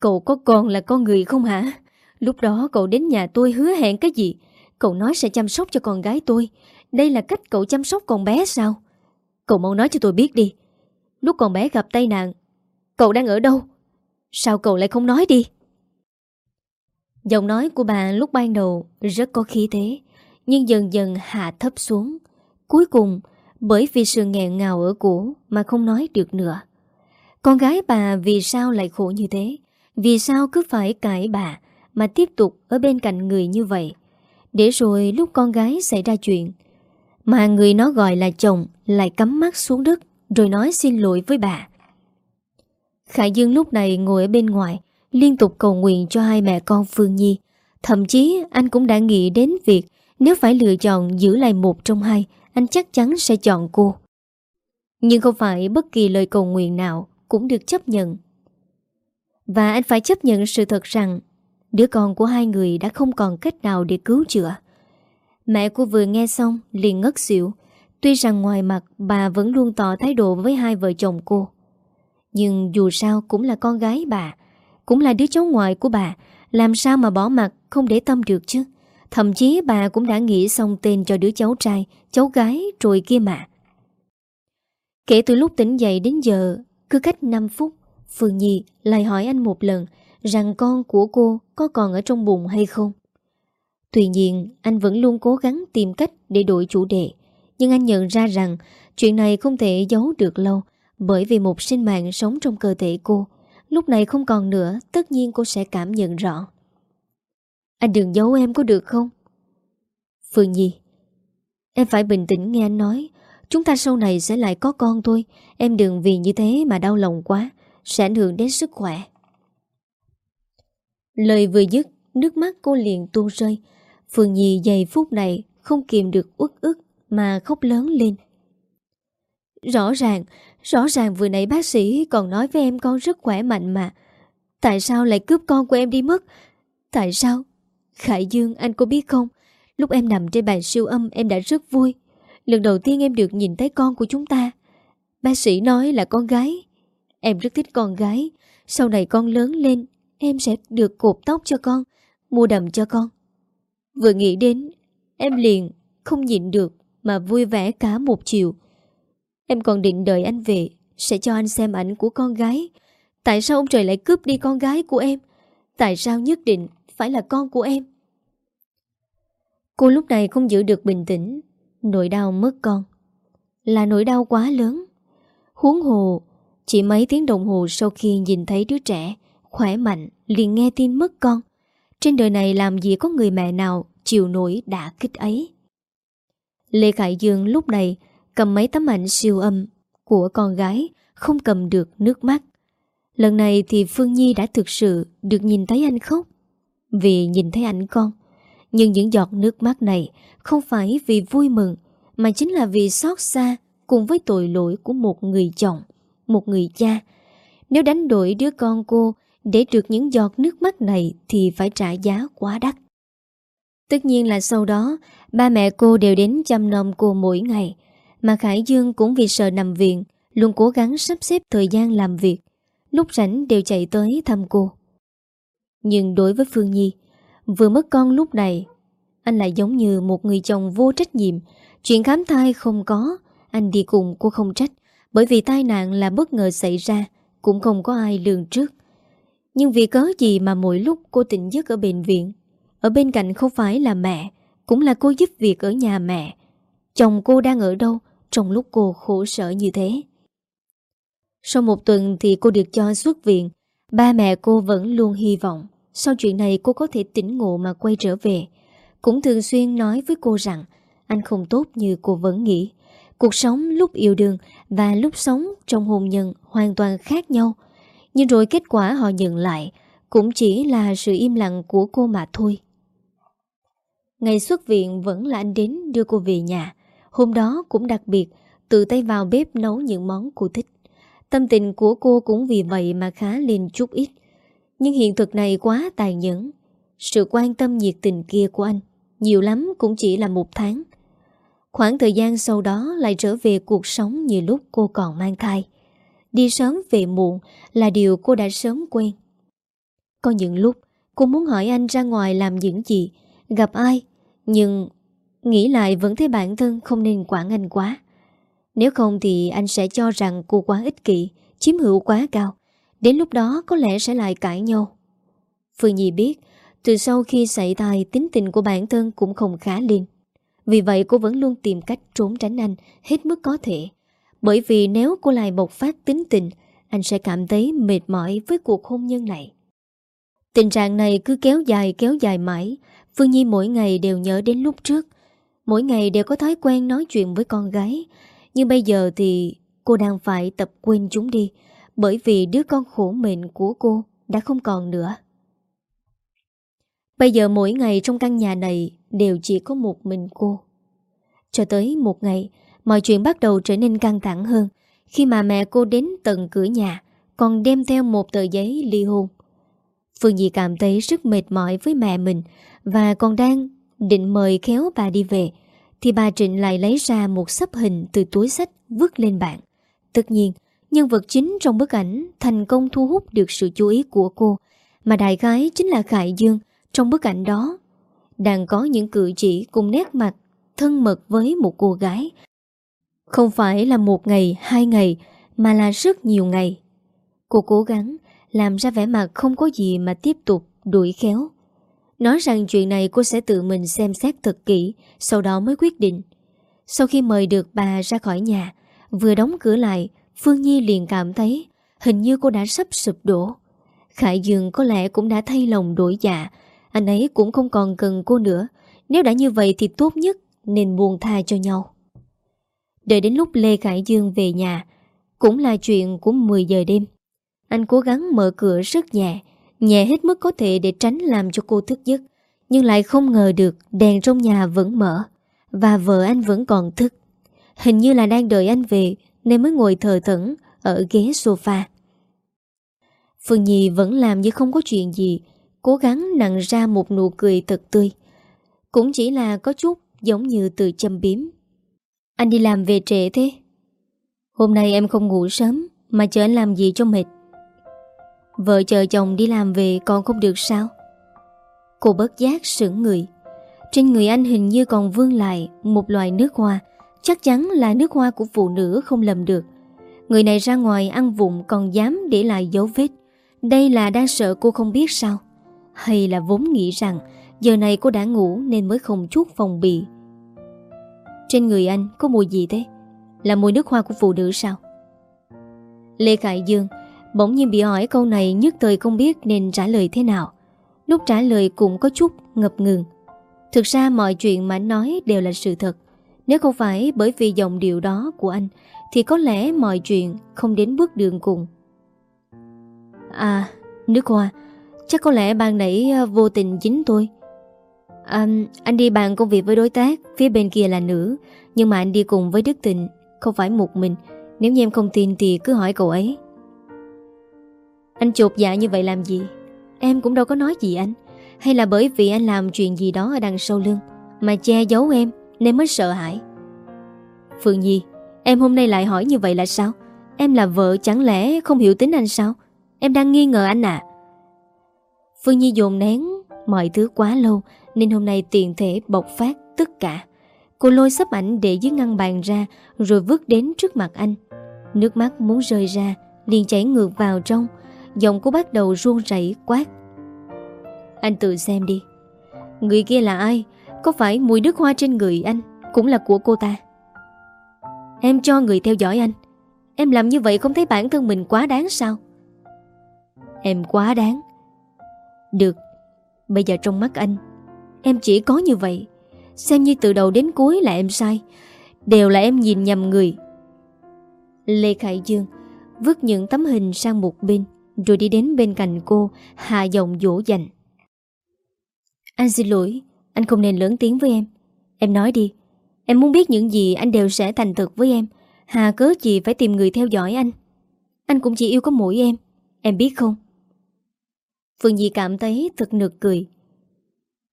Cậu có còn là con người không hả? Lúc đó cậu đến nhà tôi hứa hẹn cái gì? Cậu nói sẽ chăm sóc cho con gái tôi. Đây là cách cậu chăm sóc con bé sao? Cậu mau nói cho tôi biết đi. Lúc con bé gặp tai nạn, cậu đang ở đâu? Sao cậu lại không nói đi? Giọng nói của bà lúc ban đầu rất có khí thế, nhưng dần dần hạ thấp xuống. Cuối cùng, bởi vì sự nghẹn ngào ở cũ mà không nói được nữa. Con gái bà vì sao lại khổ như thế? Vì sao cứ phải cãi bà mà tiếp tục ở bên cạnh người như vậy? Để rồi lúc con gái xảy ra chuyện, mà người nó gọi là chồng lại cắm mắt xuống đất rồi nói xin lỗi với bà. Khải Dương lúc này ngồi ở bên ngoài, liên tục cầu nguyện cho hai mẹ con Phương Nhi. Thậm chí anh cũng đã nghĩ đến việc nếu phải lựa chọn giữ lại một trong hai, anh chắc chắn sẽ chọn cô. Nhưng không phải bất kỳ lời cầu nguyện nào cũng được chấp nhận. Và anh phải chấp nhận sự thật rằng đứa con của hai người đã không còn cách nào để cứu chữa. Mẹ cô vừa nghe xong liền ngất xỉu, Tuy rằng ngoài mặt bà vẫn luôn tỏ thái độ với hai vợ chồng cô Nhưng dù sao cũng là con gái bà Cũng là đứa cháu ngoại của bà Làm sao mà bỏ mặt không để tâm được chứ Thậm chí bà cũng đã nghĩ xong tên cho đứa cháu trai Cháu gái rồi kia mà Kể từ lúc tỉnh dậy đến giờ Cứ cách 5 phút Phương Nhi lại hỏi anh một lần Rằng con của cô có còn ở trong bụng hay không Tuy nhiên anh vẫn luôn cố gắng tìm cách để đổi chủ đề nhưng anh nhận ra rằng chuyện này không thể giấu được lâu bởi vì một sinh mạng sống trong cơ thể cô. Lúc này không còn nữa, tất nhiên cô sẽ cảm nhận rõ. Anh đừng giấu em có được không? Phương Nhi Em phải bình tĩnh nghe anh nói Chúng ta sau này sẽ lại có con thôi Em đừng vì như thế mà đau lòng quá Sẽ ảnh hưởng đến sức khỏe Lời vừa dứt Nước mắt cô liền tuôn rơi Phương Nhi giây phút này Không kìm được uất ức mà khóc lớn lên. Rõ ràng, rõ ràng vừa nãy bác sĩ còn nói với em con rất khỏe mạnh mà. Tại sao lại cướp con của em đi mất? Tại sao? Khải Dương, anh có biết không? Lúc em nằm trên bàn siêu âm em đã rất vui. Lần đầu tiên em được nhìn thấy con của chúng ta. Bác sĩ nói là con gái. Em rất thích con gái. Sau này con lớn lên, em sẽ được cột tóc cho con, mua đầm cho con. Vừa nghĩ đến, em liền không nhịn được mà vui vẻ cả một chiều. Em còn định đợi anh về, sẽ cho anh xem ảnh của con gái. Tại sao ông trời lại cướp đi con gái của em? Tại sao nhất định phải là con của em? Cô lúc này không giữ được bình tĩnh, nỗi đau mất con. Là nỗi đau quá lớn. Huống hồ, chỉ mấy tiếng đồng hồ sau khi nhìn thấy đứa trẻ, khỏe mạnh, liền nghe tin mất con. Trên đời này làm gì có người mẹ nào chịu nổi đã kích ấy. Lê Khải Dương lúc này cầm mấy tấm ảnh siêu âm của con gái, không cầm được nước mắt. Lần này thì Phương Nhi đã thực sự được nhìn thấy anh khóc. Vì nhìn thấy ảnh con. Nhưng những giọt nước mắt này không phải vì vui mừng, mà chính là vì xót xa cùng với tội lỗi của một người chồng, một người cha. Nếu đánh đổi đứa con cô để được những giọt nước mắt này thì phải trả giá quá đắt. Tất nhiên là sau đó Ba mẹ cô đều đến chăm nom cô mỗi ngày Mà Khải Dương cũng vì sợ nằm viện Luôn cố gắng sắp xếp thời gian làm việc Lúc rảnh đều chạy tới thăm cô nhưng đối với Phương Nhi, Vừa mất con lúc này, Anh lại giống như một người chồng vô trách nhiệm. Chuyện khám thai không có, Anh đi cùng cô không trách. Bởi vì tai nạn là bất ngờ xảy ra, Cũng không có ai lường trước. Nhưng vì có gì mà mỗi lúc cô tỉnh giấc ở bệnh viện? Ở bên cạnh không phải là mẹ, Cũng là cô giúp việc ở nhà mẹ. Chồng cô đang ở đâu Trong lúc cô khổ sở như thế? Sau một tuần thì cô được cho xuất viện. Ba mẹ cô vẫn luôn hy vọng Sau chuyện này cô có thể tỉnh ngộ mà quay trở về. Cũng thường xuyên nói với cô rằng, Anh không tốt như cô vẫn nghĩ. Cuộc sống lúc yêu đương Và lúc sống trong hôn nhân Hoàn toàn khác nhau. Nhưng rồi kết quả họ nhận lại Cũng chỉ là sự im lặng của cô mà thôi. Ngày xuất viện vẫn là anh đến đưa cô về nhà. Hôm đó cũng đặc biệt Tự tay vào bếp nấu những món cô thích. Tâm tình của cô cũng vì vậy mà khá lên chút ít. Nhưng hiện thực này quá tàn nhẫn. Sự quan tâm nhiệt tình kia của anh Nhiều lắm cũng chỉ là một tháng. Khoảng thời gian sau đó lại trở về cuộc sống như lúc cô còn mang thai. Đi sớm về muộn là điều cô đã sớm quen. Có những lúc cô muốn hỏi anh ra ngoài làm những gì, Gặp ai, Nhưng Nghĩ lại vẫn thấy bản thân không nên quản anh quá. Nếu không thì anh sẽ cho rằng cô quá ích kỷ, Chiếm hữu quá cao. Đến lúc đó có lẽ sẽ lại cãi nhau. Phương Nhi biết, Từ sau khi xảy thai tính tình của bản thân cũng không khá lên Vì vậy cô vẫn luôn tìm cách trốn tránh anh, Hết mức có thể. Bởi vì nếu cô lại bộc phát tính tình, Anh sẽ cảm thấy mệt mỏi với cuộc hôn nhân này. Tình trạng này cứ kéo dài kéo dài mãi. Phương Nhi mỗi ngày đều nhớ đến lúc trước. Mỗi ngày đều có thói quen nói chuyện với con gái. Nhưng bây giờ thì cô đang phải tập quên chúng đi, Bởi vì đứa con khổ mệnh của cô đã không còn nữa. Bây giờ mỗi ngày trong căn nhà này đều chỉ có một mình cô. Cho tới một ngày, Mọi chuyện bắt đầu trở nên căng thẳng hơn. Khi mà mẹ cô đến tận cửa nhà, Còn đem theo một tờ giấy ly hôn. Phương Dì cảm thấy rất mệt mỏi với mẹ mình Và còn đang Định mời khéo bà đi về. Thì bà Trịnh lại lấy ra một sấp hình Từ túi sách vứt lên bàn. Tất nhiên, nhân vật chính trong bức ảnh Thành công thu hút được sự chú ý của cô, Mà đại gái chính là Khải Dương Trong bức ảnh đó. Đang có những cử chỉ cùng nét mặt Thân mật với một cô gái. Không phải là một ngày, Hai ngày, Mà là rất nhiều ngày. Cô cố gắng làm ra vẻ mặt không có gì mà tiếp tục đuổi khéo. Nói rằng chuyện này cô sẽ tự mình xem xét thật kỹ, Sau đó mới quyết định. Sau khi mời được bà ra khỏi nhà, Vừa đóng cửa lại, Phương Nhi liền cảm thấy Hình như cô đã sắp sụp đổ. Khải Dương có lẽ cũng đã thay lòng đổi dạ Anh ấy cũng không còn cần cô nữa. Nếu đã như vậy thì tốt nhất Nên buồn tha cho nhau. Đợi đến lúc Lê Khải Dương về nhà, Cũng là chuyện của 10 giờ đêm. Anh cố gắng mở cửa rất nhẹ nhẹ hết mức có thể để tránh làm cho cô thức giấc. Nhưng lại không ngờ được đèn trong nhà vẫn mở và vợ anh vẫn còn thức. Hình như là đang đợi anh về nên mới ngồi thờ thẫn ở ghế sofa. Phương Nhi vẫn làm như không có chuyện gì, cố gắng nặng ra một nụ cười thật tươi. Cũng chỉ là có chút giống như từ châm biếm. Anh đi làm về trễ thế? Hôm nay em không ngủ sớm mà chờ anh làm gì cho mệt. Vợ chờ chồng đi làm về còn không được sao? Cô bất giác sững người. Trên người anh hình như còn vương lại Một loại nước hoa. Chắc chắn là nước hoa của phụ nữ không lầm được. Người này ra ngoài ăn vụng Còn dám để lại dấu vết. Đây là đang sợ cô không biết sao. Hay là vốn nghĩ rằng Giờ này cô đã ngủ nên mới không chút phòng bị. Trên người anh có mùi gì thế? Là mùi nước hoa của phụ nữ sao? Lê Khải Dương Bỗng nhiên bị hỏi câu này nhất thời không biết nên trả lời thế nào. Lúc trả lời cũng có chút ngập ngừng. Thực ra mọi chuyện mà anh nói đều là sự thật. Nếu không phải bởi vì dòng điều đó của anh Thì có lẽ mọi chuyện không đến bước đường cùng. À, nước hoa Chắc có lẽ ban nãy ờ, vô tình dính tôi. À, Anh đi bàn công việc với đối tác Phía bên kia là nữ Nhưng mà anh đi cùng với Đức Tình Không phải một mình. Nếu như em không tin thì cứ hỏi cậu ấy anh chột dạ như vậy làm gì? Em cũng đâu có nói gì anh. Hay là bởi vì anh làm chuyện gì đó ở đằng sau lưng Mà che giấu em Nên mới sợ hãi? Phương Nhi, Em hôm nay lại hỏi như vậy là sao? Em là vợ chẳng lẽ không hiểu tính anh sao? Em đang nghi ngờ anh à Phương Nhi dồn nén Mọi thứ quá lâu Nên hôm nay tiền thể bộc phát tất cả. Cô lôi sắp ảnh để dưới ngăn bàn ra Rồi vứt đến trước mặt anh. Nước mắt muốn rơi ra liền chảy ngược vào trong. Giọng cô bắt đầu run rẩy quát. Anh tự xem đi. Người kia là ai? Có phải mùi nước hoa trên người anh Cũng là của cô ta? Em cho người theo dõi anh. Em làm như vậy không thấy bản thân mình quá đáng sao? Em quá đáng. Được. Bây giờ trong mắt anh, Em chỉ có như vậy. Xem như từ đầu đến cuối là em sai. Đều là em nhìn nhầm người. Lê Khải Dương Vứt những tấm hình sang một bên. Rồi đi đến bên cạnh cô, Hạ giọng dỗ dành. Anh xin lỗi, Anh không nên lớn tiếng với em. Em nói đi, Em muốn biết những gì anh đều sẽ thành thực với em. Hà cớ gì phải tìm người theo dõi anh? Anh cũng chỉ yêu có mỗi em Em biết không? Phương Di cảm thấy thật nực cười.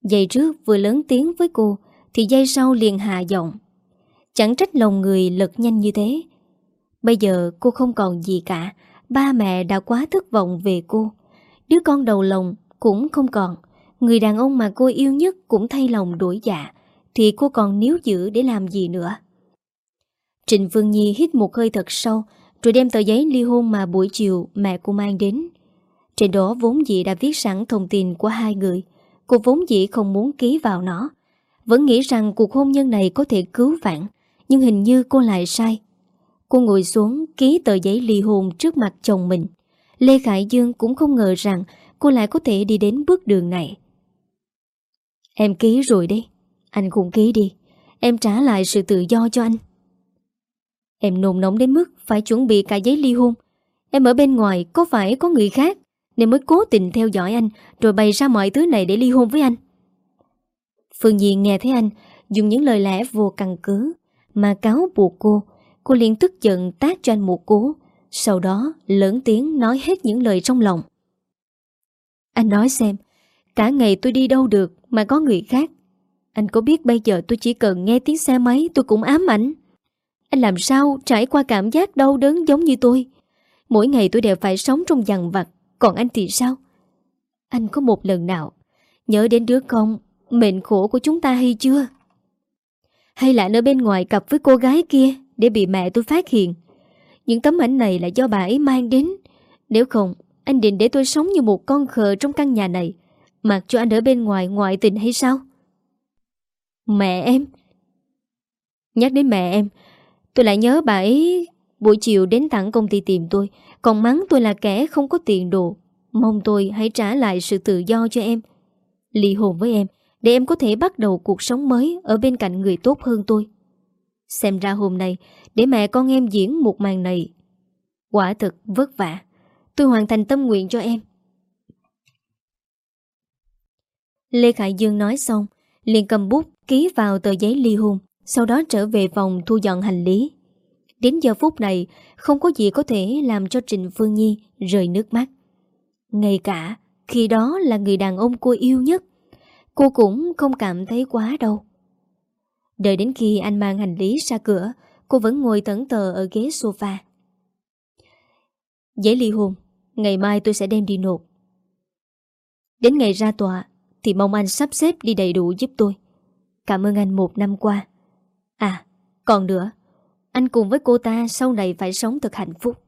Giây trước vừa lớn tiếng với cô, Thì giây sau liền hạ giọng. Chẳng trách lòng người lật nhanh như thế. Bây giờ cô không còn gì cả Ba mẹ đã quá thất vọng về cô. Đứa con đầu lòng cũng không còn. Người đàn ông mà cô yêu nhất cũng thay lòng đổi dạ. Thì cô còn níu giữ để làm gì nữa? Trịnh Phương Nhi hít một hơi thật sâu, Rồi đem tờ giấy ly hôn mà buổi chiều mẹ cô mang đến. Trên đó vốn dĩ đã viết sẵn thông tin của hai người. Cô vốn dĩ không muốn ký vào nó. Vẫn nghĩ rằng cuộc hôn nhân này có thể cứu vãn, Nhưng hình như cô lại sai. Cô ngồi xuống ký tờ giấy ly hôn trước mặt chồng mình. Lê Khải Dương cũng không ngờ rằng cô lại có thể đi đến bước đường này. Em ký rồi đi Anh cũng ký đi. Em trả lại sự tự do cho anh. Em nôn nóng đến mức phải chuẩn bị cả giấy ly hôn. Em ở bên ngoài có phải có người khác? Nên mới cố tình theo dõi anh, Rồi bày ra mọi thứ này để ly hôn với anh. Phương Nhiên nghe thấy anh Dùng những lời lẽ vô căn cứ Mà cáo buộc cô Cô liền tức giận tác cho anh một cú, Sau đó lớn tiếng nói hết những lời trong lòng. Anh nói xem, Cả ngày tôi đi đâu được Mà có người khác? Anh có biết bây giờ tôi chỉ cần nghe tiếng xe máy Tôi cũng ám ảnh? Anh làm sao trải qua cảm giác đau đớn giống như tôi? Mỗi ngày tôi đều phải sống trong dằn vặt, Còn anh thì sao? Anh có một lần nào Nhớ đến đứa con Mệnh khổ của chúng ta hay chưa? Hay là ở bên ngoài cặp với cô gái kia? Để bị mẹ tôi phát hiện. Những tấm ảnh này là do bà ấy mang đến. Nếu không, Anh định để tôi sống như một con khờ trong căn nhà này. Mặc cho anh ở bên ngoài ngoại tình hay sao? Mẹ em. Nhắc đến mẹ em, Tôi lại nhớ bà ấy buổi chiều đến thẳng công ty tìm tôi. Còn mắng tôi là kẻ không có tiền đồ. Mong tôi hãy trả lại sự tự do cho em. Ly hôn với em, Để em có thể bắt đầu cuộc sống mới Ở bên cạnh người tốt hơn tôi. Xem ra hôm nay, Để mẹ con em diễn một màn này. Quả thực vất vả. Tôi hoàn thành tâm nguyện cho em. Lê Khải Dương nói xong, liền cầm bút ký vào tờ giấy ly hôn, sau đó trở về phòng thu dọn hành lý. Đến giờ phút này, Không có gì có thể làm cho Trịnh Phương Nhi Rời nước mắt. Ngay cả khi đó là người đàn ông cô yêu nhất, Cô cũng không cảm thấy quá đâu Đợi đến khi anh mang hành lý ra cửa Cô vẫn ngồi tẩn tờ ở ghế sofa. Giấy ly hôn Ngày mai tôi sẽ đem đi nộp. Đến ngày ra tòa Thì mong anh sắp xếp đi đầy đủ giúp tôi. Cảm ơn anh một năm qua. À, còn nữa, anh cùng với cô ta sau này phải sống thật hạnh phúc.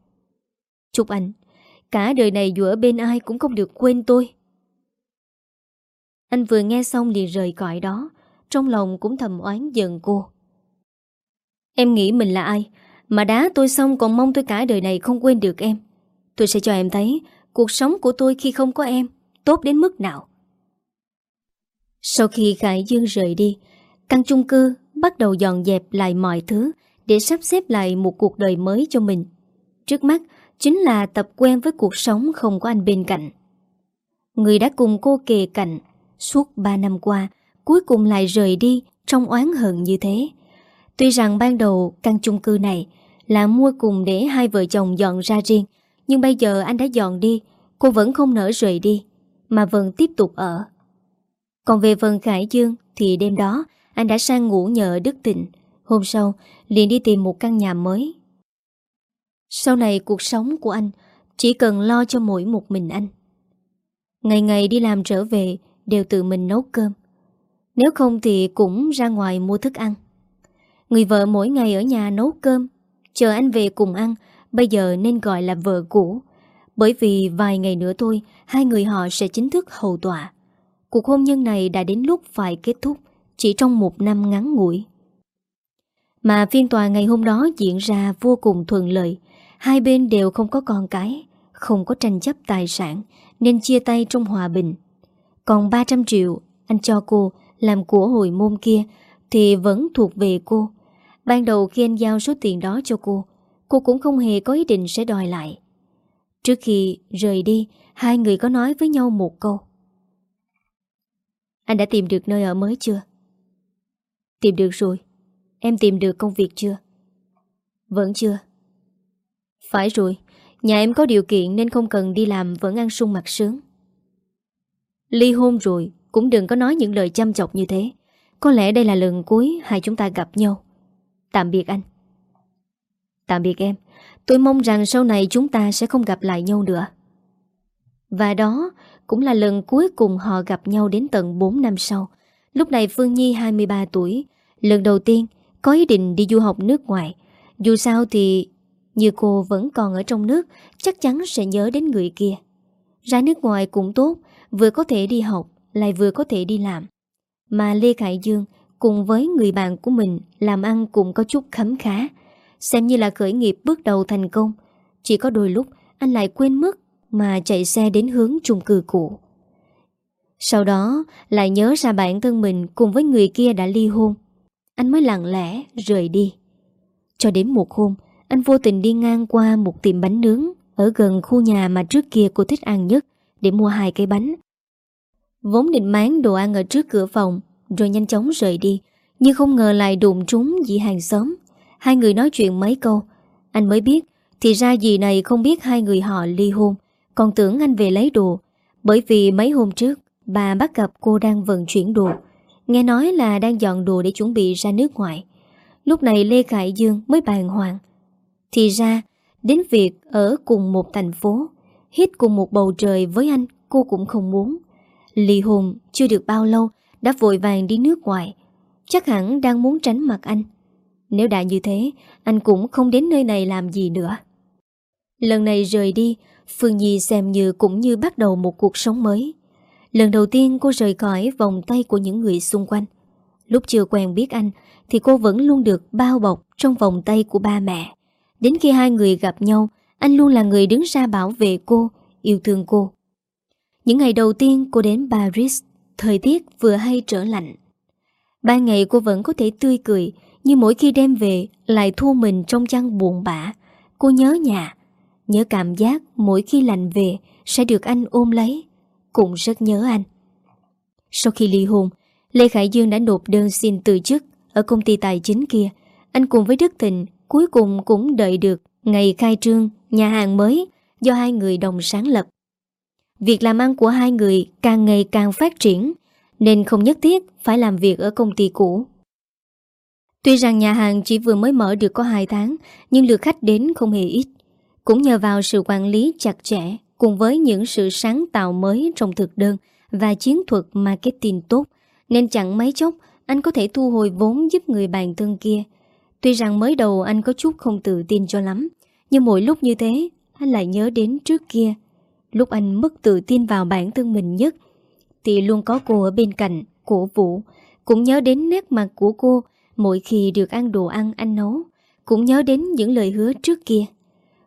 Chúc anh, cả đời này dù ở bên ai cũng không được quên tôi. Anh vừa nghe xong liền rời cõi đó, trong lòng cũng thầm oán giận cô. Em nghĩ mình là ai, mà đá tôi xong còn mong tôi cả đời này không quên được em. Tôi sẽ cho em thấy cuộc sống của tôi khi không có em tốt đến mức nào. Sau khi Khải Dương rời đi, căn chung cư bắt đầu dọn dẹp lại mọi thứ để sắp xếp lại một cuộc đời mới cho mình. Trước mắt chính là tập quen với cuộc sống không có anh bên cạnh. Người đã cùng cô kề cạnh suốt 3 năm qua, cuối cùng lại rời đi trong oán hận như thế. Tuy rằng ban đầu căn chung cư này là mua cùng để hai vợ chồng dọn ra riêng, nhưng bây giờ anh đã dọn đi, cô vẫn không nỡ rời đi, mà vẫn tiếp tục ở. Còn về Vân Khải Dương thì đêm đó anh đã sang ngủ nhờ Đức Tịnh Hôm sau liền đi tìm một căn nhà mới Sau này cuộc sống của anh chỉ cần lo cho mỗi một mình anh. Ngày ngày đi làm trở về đều tự mình nấu cơm. Nếu không thì cũng ra ngoài mua thức ăn. Người vợ mỗi ngày ở nhà nấu cơm, chờ anh về cùng ăn, bây giờ nên gọi là vợ cũ. Bởi vì vài ngày nữa thôi, hai người họ sẽ chính thức hầu tòa. Cuộc hôn nhân này đã đến lúc phải kết thúc, chỉ trong một năm ngắn ngủi. Mà phiên tòa ngày hôm đó diễn ra vô cùng thuận lợi. Hai bên đều không có con cái, không có tranh chấp tài sản, nên chia tay trong hòa bình. Còn 300 triệu anh cho cô làm của hồi môn kia thì vẫn thuộc về cô. Ban đầu khi anh giao số tiền đó cho cô, cô cũng không hề có ý định sẽ đòi lại. Trước khi rời đi, hai người có nói với nhau một câu. Anh đã tìm được nơi ở mới chưa? Tìm được rồi. Em tìm được công việc chưa? Vẫn chưa. Phải rồi, nhà em có điều kiện nên không cần đi làm vẫn ăn sung mặt sướng. Ly hôn rồi, cũng đừng có nói những lời chăm chọc như thế. Có lẽ đây là lần cuối hai chúng ta gặp nhau. Tạm biệt anh. Tạm biệt em. Tôi mong rằng sau này chúng ta sẽ không gặp lại nhau nữa. Và đó cũng là lần cuối cùng họ gặp nhau đến tận 4 năm sau. Lúc này Phương Nhi 23 tuổi, lần đầu tiên có ý định đi du học nước ngoài. Dù sao thì như cô vẫn còn ở trong nước, chắc chắn sẽ nhớ đến người kia. Ra nước ngoài cũng tốt, vừa có thể đi học, lại vừa có thể đi làm. Mà Lê Khải Dương cùng với người bạn của mình làm ăn cũng có chút khấm khá. Xem như là khởi nghiệp bước đầu thành công. Chỉ có đôi lúc anh lại quên mất mà chạy xe đến hướng chung cư cũ. Sau đó lại nhớ ra bản thân mình cùng với người kia đã ly hôn. Anh mới lặng lẽ rời đi. Cho đến một hôm, anh vô tình đi ngang qua một tiệm bánh nướng ở gần khu nhà mà trước kia cô thích ăn nhất để mua hai cái bánh. Vốn định máng đồ ăn ở trước cửa phòng, rồi nhanh chóng rời đi. Nhưng không ngờ lại đụng trúng dì hàng xóm. Hai người nói chuyện mấy câu. Anh mới biết, Thì ra dì này không biết hai người họ ly hôn, Còn tưởng anh về lấy đồ. Bởi vì mấy hôm trước, Bà bắt gặp cô đang vận chuyển đồ. Nghe nói là đang dọn đồ để chuẩn bị ra nước ngoài. Lúc này Lê Khải Dương mới bàn hoàng. Thì ra, Đến việc ở cùng một thành phố, Hít cùng một bầu trời với anh, Cô cũng không muốn. Ly hôn chưa được bao lâu Đã vội vàng đi nước ngoài. Chắc hẳn đang muốn tránh mặt anh. Nếu đã như thế, Anh cũng không đến nơi này làm gì nữa. Lần này rời đi, Phương Nhi xem như cũng như bắt đầu một cuộc sống mới. Lần đầu tiên cô rời khỏi vòng tay của những người xung quanh. Lúc chưa quen biết anh, Thì cô vẫn luôn được bao bọc trong vòng tay của ba mẹ. Đến khi hai người gặp nhau, Anh luôn là người đứng ra bảo vệ cô, Yêu thương cô. Những ngày đầu tiên cô đến Paris, Thời tiết vừa hay trở lạnh. Ban ngày cô vẫn có thể tươi cười, Nhưng mỗi khi đem về Lại thu mình trong chăn buồn bã. Cô nhớ nhà, Nhớ cảm giác mỗi khi lạnh về Sẽ được anh ôm lấy. Cũng rất nhớ anh. Sau khi ly hôn, Lê Khải Dương đã nộp đơn xin từ chức Ở công ty tài chính kia. Anh cùng với Đức Thịnh Cuối cùng cũng đợi được Ngày khai trương nhà hàng mới Do hai người đồng sáng lập. Việc làm ăn của hai người càng ngày càng phát triển nên không nhất thiết phải làm việc ở công ty cũ. Tuy rằng nhà hàng chỉ vừa mới mở được có 2 tháng, nhưng lượt khách đến không hề ít. Cũng nhờ vào sự quản lý chặt chẽ, cùng với những sự sáng tạo mới trong thực đơn và chiến thuật marketing tốt, nên chẳng mấy chốc anh có thể thu hồi vốn giúp người bạn thân kia. Tuy rằng mới đầu anh có chút không tự tin cho lắm, nhưng mỗi lúc như thế, anh lại nhớ đến trước kia. Lúc anh mất tự tin vào bản thân mình nhất thì luôn có cô ở bên cạnh, cổ vũ. Cũng nhớ đến nét mặt của cô mỗi khi được ăn đồ ăn anh nấu. Cũng nhớ đến những lời hứa trước kia.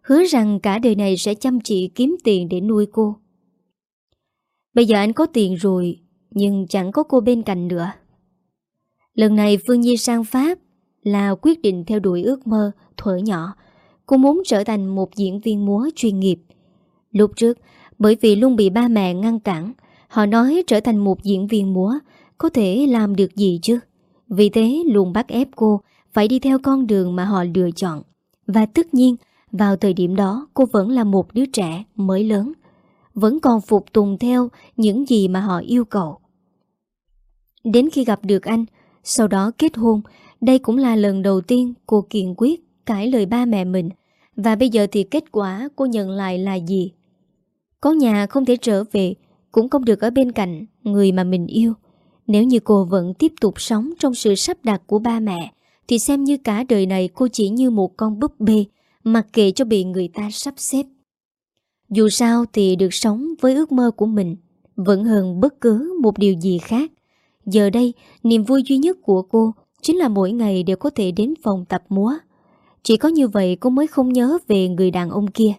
Hứa rằng cả đời này sẽ chăm chỉ kiếm tiền để nuôi cô. Bây giờ anh có tiền rồi, nhưng chẳng có cô bên cạnh nữa. Lần này Phương Nhi sang Pháp là quyết định theo đuổi ước mơ thuở nhỏ. Cô muốn trở thành một diễn viên múa chuyên nghiệp. Lúc trước, bởi vì luôn bị ba mẹ ngăn cản, Họ nói trở thành một diễn viên múa Có thể làm được gì chứ? Vì thế luôn bắt ép cô Phải đi theo con đường mà họ lựa chọn. Và tất nhiên Vào thời điểm đó cô vẫn là một đứa trẻ mới lớn Vẫn còn phục tùng theo Những gì mà họ yêu cầu. Đến khi gặp được anh Sau đó kết hôn Đây cũng là lần đầu tiên cô kiên quyết Cãi lời ba mẹ mình. Và bây giờ thì kết quả cô nhận lại là gì? Có nhà không thể trở về, Cũng không được ở bên cạnh Người mà mình yêu. Nếu như cô vẫn tiếp tục sống trong sự sắp đặt của ba mẹ, Thì xem như cả đời này cô chỉ như một con búp bê, Mặc kệ cho bị người ta sắp xếp. Dù sao thì được sống với ước mơ của mình Vẫn hơn bất cứ một điều gì khác. Giờ đây, niềm vui duy nhất của cô Chính là mỗi ngày đều có thể đến phòng tập múa. Chỉ có như vậy cô mới không nhớ về người đàn ông kia.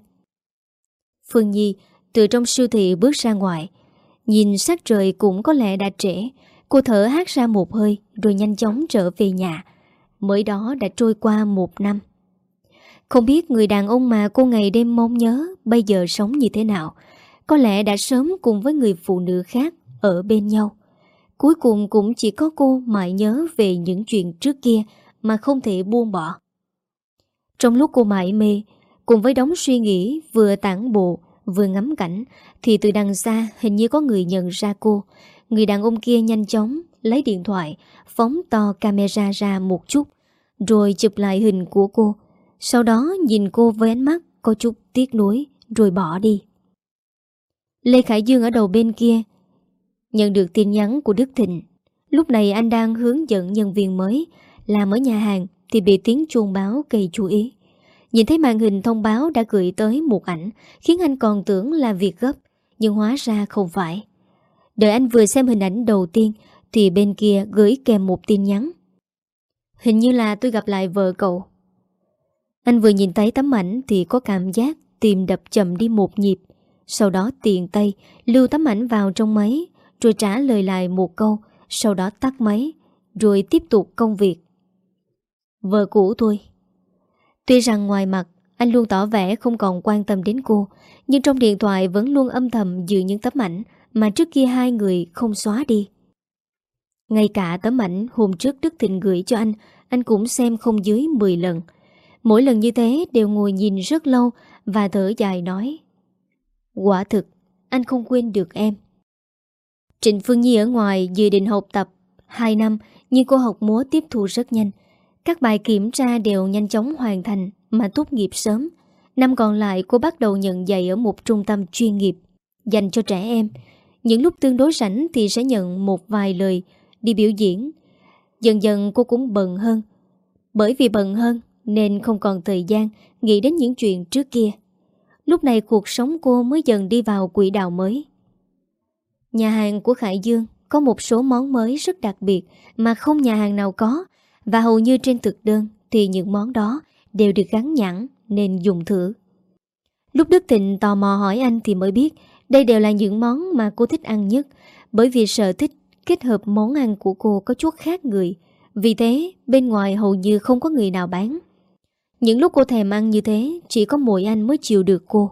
Phương Nhi từ trong siêu thị bước ra ngoài. Nhìn sắc trời cũng có lẽ đã trễ. Cô thở hát ra một hơi, Rồi nhanh chóng trở về nhà. Mới đó đã trôi qua một năm. Không biết người đàn ông mà cô ngày đêm mong nhớ Bây giờ sống như thế nào. Có lẽ đã sớm cùng với người phụ nữ khác Ở bên nhau. Cuối cùng cũng chỉ có cô mãi nhớ Về những chuyện trước kia Mà không thể buông bỏ. Trong lúc cô mãi mê, Cùng với đống suy nghĩ vừa tản bộ Vừa ngắm cảnh, Thì từ đằng xa hình như có người nhận ra cô. Người đàn ông kia nhanh chóng Lấy điện thoại, Phóng to camera ra một chút, Rồi chụp lại hình của cô. Sau đó nhìn cô với ánh mắt Có chút tiếc nuối, Rồi bỏ đi. Lê Khải Dương ở đầu bên kia Nhận được tin nhắn của Đức Thịnh. Lúc này anh đang hướng dẫn nhân viên mới, Làm ở nhà hàng Thì bị tiếng chuông báo gây chú ý. Nhìn thấy màn hình thông báo đã gửi tới một ảnh, Khiến anh còn tưởng là việc gấp, Nhưng hóa ra không phải. Đợi anh vừa xem hình ảnh đầu tiên, Thì bên kia gửi kèm một tin nhắn. Hình như là tôi gặp lại vợ cậu. Anh vừa nhìn thấy tấm ảnh Thì có cảm giác tìm đập chậm đi một nhịp. Sau đó tiện tay Lưu tấm ảnh vào trong máy, Rồi trả lời lại một câu, Sau đó tắt máy, Rồi tiếp tục công việc. Vợ cũ thôi Tuy rằng ngoài mặt, anh luôn tỏ vẻ không còn quan tâm đến cô, Nhưng trong điện thoại vẫn luôn âm thầm giữ những tấm ảnh Mà trước kia hai người không xóa đi. Ngay cả tấm ảnh hôm trước Đức Thịnh gửi cho anh Anh cũng xem không dưới 10 lần. Mỗi lần như thế đều ngồi nhìn rất lâu Và thở dài nói, Quả thực, Anh không quên được em. Trịnh Phương Nhi ở ngoài dự định học tập 2 năm, Nhưng cô học múa tiếp thu rất nhanh các bài kiểm tra đều nhanh chóng hoàn thành mà tốt nghiệp sớm. Năm còn lại, cô bắt đầu nhận dạy ở một trung tâm chuyên nghiệp, dành cho trẻ em. Những lúc tương đối rảnh thì sẽ nhận một vài lời đi biểu diễn. Dần dần, cô cũng bận hơn. Bởi vì bận hơn, nên không còn thời gian nghĩ đến những chuyện trước kia. Lúc này cuộc sống cô mới dần đi vào quỹ đạo mới. Nhà hàng của Khải Dương có một số món mới rất đặc biệt mà không nhà hàng nào có và hầu như trên thực đơn thì những món đó đều được gắn nhãn nên dùng thử. Lúc Đức Thịnh tò mò hỏi anh thì mới biết đây đều là những món mà cô thích ăn nhất, bởi vì sở thích kết hợp món ăn của cô có chút khác người. Vì thế, bên ngoài hầu như không có người nào bán. Những lúc cô thèm ăn như thế, chỉ có mỗi anh mới chịu được cô.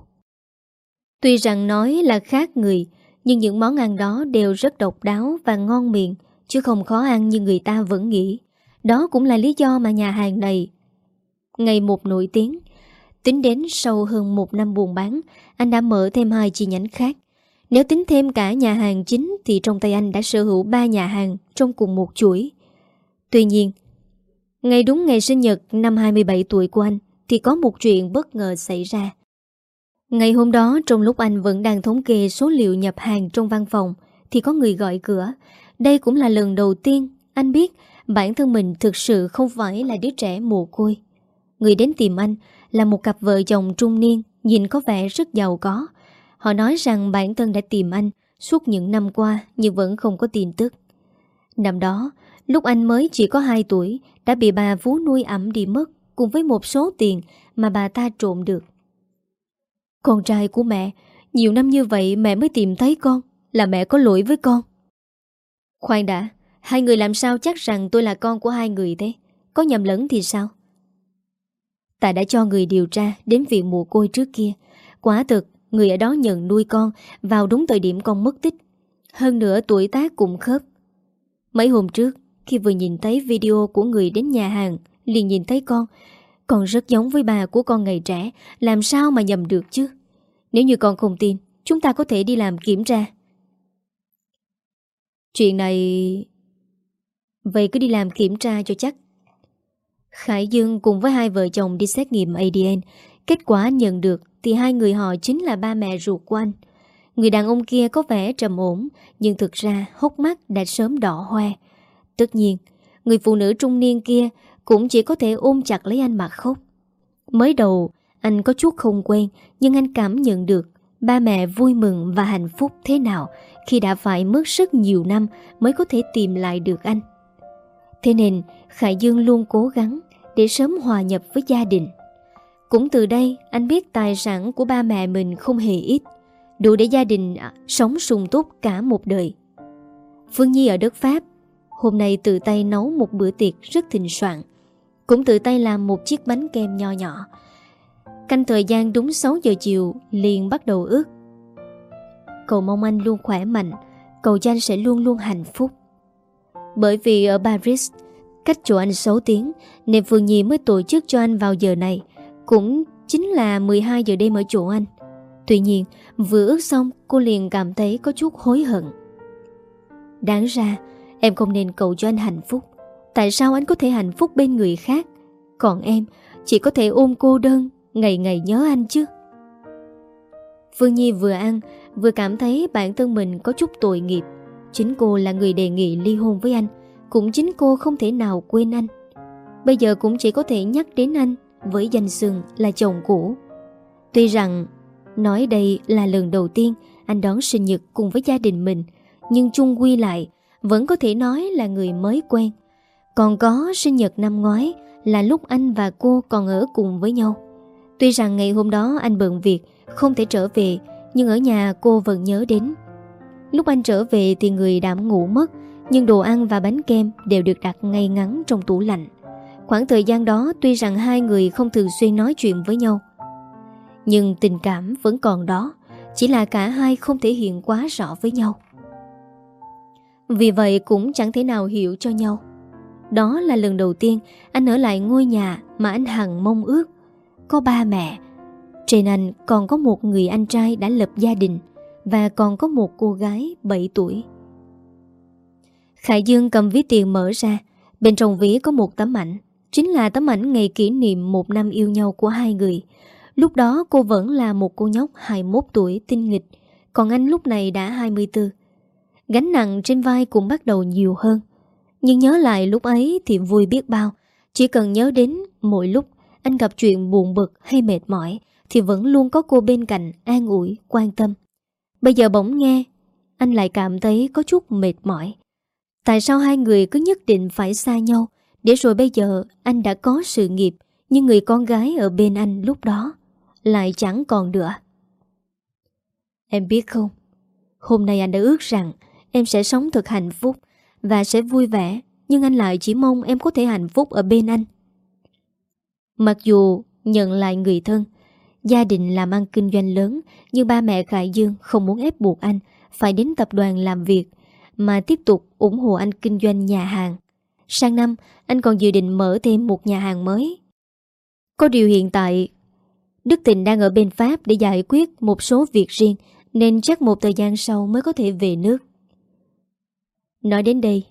Tuy rằng nói là khác người, nhưng những món ăn đó đều rất độc đáo và ngon miệng, chứ không khó ăn như người ta vẫn nghĩ. Đó cũng là lý do mà nhà hàng này, Ngày một nổi tiếng. Tính đến sau hơn một năm buôn bán, Anh đã mở thêm hai chi nhánh khác. Nếu tính thêm cả nhà hàng chính Thì trong tay anh đã sở hữu ba nhà hàng Trong cùng một chuỗi. Tuy nhiên Ngày đúng ngày sinh nhật năm 27 tuổi của anh Thì có một chuyện bất ngờ xảy ra. Ngày hôm đó, trong lúc anh vẫn đang thống kê số liệu nhập hàng trong văn phòng Thì có người gọi cửa. Đây cũng là lần đầu tiên anh biết bản thân mình thực sự không phải là đứa trẻ mồ côi. Người đến tìm anh là một cặp vợ chồng trung niên nhìn có vẻ rất giàu có. Họ nói rằng bản thân đã tìm anh suốt những năm qua nhưng vẫn không có tin tức. Năm đó, lúc anh mới chỉ có 2 tuổi đã bị bà vú nuôi ẩm đi mất cùng với một số tiền mà bà ta trộm được. Con trai của mẹ, nhiều năm như vậy mẹ mới tìm thấy con, là mẹ có lỗi với con. Khoan đã, Hai người làm sao chắc rằng tôi là con của hai người thế? Có nhầm lẫn thì sao? Ta đã cho người điều tra Đến viện mồ côi trước kia. Quả thực, người ở đó nhận nuôi con Vào đúng thời điểm con mất tích. Hơn nữa tuổi tác cũng khớp. Mấy hôm trước, Khi vừa nhìn thấy video của người đến nhà hàng, Liền nhìn thấy con. Còn rất giống với bà của con ngày trẻ, Làm sao mà nhầm được chứ? Nếu như con không tin, Chúng ta có thể đi làm kiểm tra. Chuyện này Vậy cứ đi làm kiểm tra cho chắc Khải Dương cùng với hai vợ chồng đi xét nghiệm ADN Kết quả nhận được thì hai người họ chính là ba mẹ ruột của anh. Người đàn ông kia có vẻ trầm ổn, nhưng thực ra hốc mắt đã sớm đỏ hoe. Tất nhiên, người phụ nữ trung niên kia cũng chỉ có thể ôm chặt lấy anh mà khóc. Mới đầu, anh có chút không quen, nhưng anh cảm nhận được ba mẹ vui mừng và hạnh phúc thế nào khi đã phải mất rất nhiều năm mới có thể tìm lại được anh. Thế nên, Khải Dương luôn cố gắng để sớm hòa nhập với gia đình. Cũng từ đây, anh biết tài sản của ba mẹ mình không hề ít, đủ để gia đình à, sống sung túc cả một đời. Phương Nhi ở đất Pháp, hôm nay tự tay nấu một bữa tiệc rất thịnh soạn, cũng tự tay làm một chiếc bánh kem nho nhỏ. Canh thời gian đúng 6 giờ chiều liền bắt đầu ướt. Cầu mong anh luôn khỏe mạnh, cầu cho anh sẽ luôn luôn hạnh phúc. Bởi vì ở Paris, cách chỗ anh 6 tiếng, nên Phương Nhi mới tổ chức cho anh vào giờ này, cũng chính là 12 giờ đêm ở chỗ anh. Tuy nhiên, vừa ước xong, cô liền cảm thấy có chút hối hận. Đáng ra, em không nên cầu cho anh hạnh phúc. Tại sao anh có thể hạnh phúc bên người khác Còn em chỉ có thể ôm cô đơn Ngày ngày nhớ anh chứ Phương Nhi vừa ăn Vừa cảm thấy bản thân mình có chút tội nghiệp Chính cô là người đề nghị ly hôn với anh Cũng chính cô không thể nào quên anh Bây giờ cũng chỉ có thể nhắc đến anh Với danh xưng là chồng cũ Tuy rằng Nói đây là lần đầu tiên Anh đón sinh nhật cùng với gia đình mình Nhưng chung quy lại Vẫn có thể nói là người mới quen còn có sinh nhật năm ngoái là lúc anh và cô còn ở cùng với nhau. Tuy rằng ngày hôm đó anh bận việc, không thể trở về, nhưng ở nhà cô vẫn nhớ đến. Lúc anh trở về thì người đã ngủ mất, nhưng đồ ăn và bánh kem đều được đặt ngay ngắn trong tủ lạnh. Khoảng thời gian đó tuy rằng hai người không thường xuyên nói chuyện với nhau, nhưng tình cảm vẫn còn đó, chỉ là cả hai không thể hiện quá rõ với nhau. Vì vậy cũng chẳng thể nào hiểu cho nhau. Đó là lần đầu tiên anh ở lại ngôi nhà mà anh hằng mong ước. Có ba mẹ. Trên anh còn có một người anh trai đã lập gia đình và còn có một cô gái 7 tuổi. Khải Dương cầm ví tiền mở ra. Bên trong ví có một tấm ảnh. Chính là tấm ảnh ngày kỷ niệm một năm yêu nhau của hai người. Lúc đó cô vẫn là một cô nhóc 21 tuổi tinh nghịch, còn anh lúc này đã 24. Gánh nặng trên vai cũng bắt đầu nhiều hơn. Nhưng nhớ lại lúc ấy thì vui biết bao Chỉ cần nhớ đến mỗi lúc Anh gặp chuyện buồn bực hay mệt mỏi Thì vẫn luôn có cô bên cạnh An ủi, quan tâm Bây giờ bỗng nghe Anh lại cảm thấy có chút mệt mỏi. Tại sao hai người cứ nhất định phải xa nhau? Để rồi bây giờ Anh đã có sự nghiệp Nhưng người con gái ở bên anh lúc đó Lại chẳng còn nữa Em biết không? Hôm nay anh đã ước rằng Em sẽ sống thật hạnh phúc và sẽ vui vẻ, nhưng anh lại chỉ mong em có thể hạnh phúc ở bên anh. Mặc dù nhận lại người thân, gia đình làm ăn kinh doanh lớn, nhưng ba mẹ Khải Dương không muốn ép buộc anh phải đến tập đoàn làm việc, mà tiếp tục ủng hộ anh kinh doanh nhà hàng. Sang năm, anh còn dự định mở thêm một nhà hàng mới. Có điều hiện tại, Đức Tình đang ở bên Pháp để giải quyết một số việc riêng, nên chắc một thời gian sau mới có thể về nước. Nói đến đây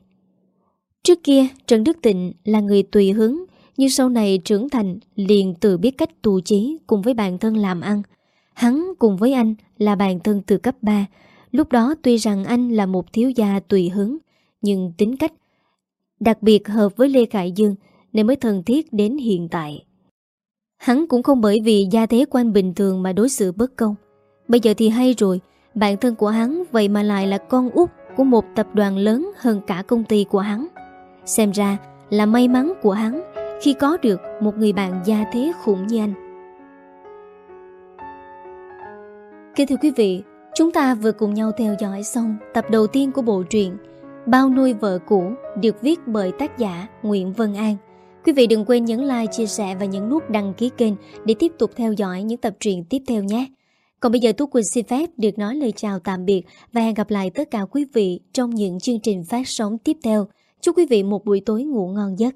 Trước kia Trần Đức Tịnh là người tùy hứng nhưng sau này trưởng thành, liền tự biết cách tù trí cùng với bạn thân làm ăn. Hắn cùng với anh là bạn thân từ cấp 3 Lúc đó tuy rằng anh là một thiếu gia tùy hứng, Nhưng tính cách Đặc biệt hợp với Lê Khải Dương Nên mới thân thiết đến hiện tại. Hắn cũng không bởi vì gia thế của anh bình thường mà đối xử bất công. Bây giờ thì hay rồi, Bạn thân của hắn vậy mà lại là con út của một tập đoàn lớn hơn cả công ty của hắn. Xem ra là may mắn của hắn khi có được một người bạn gia thế khủng như anh. Kính thưa quý vị, chúng ta vừa cùng nhau theo dõi xong tập đầu tiên của bộ truyện Bao nuôi vợ cũ được viết bởi tác giả Nguyễn Vân An. Quý vị đừng quên nhấn like, chia sẻ và nhấn nút đăng ký kênh để tiếp tục theo dõi những tập truyện tiếp theo nhé. Còn bây giờ Tú Quỳnh xin phép được nói lời chào tạm biệt và hẹn gặp lại tất cả quý vị trong những chương trình phát sóng tiếp theo. Chúc quý vị một buổi tối ngủ ngon giấc.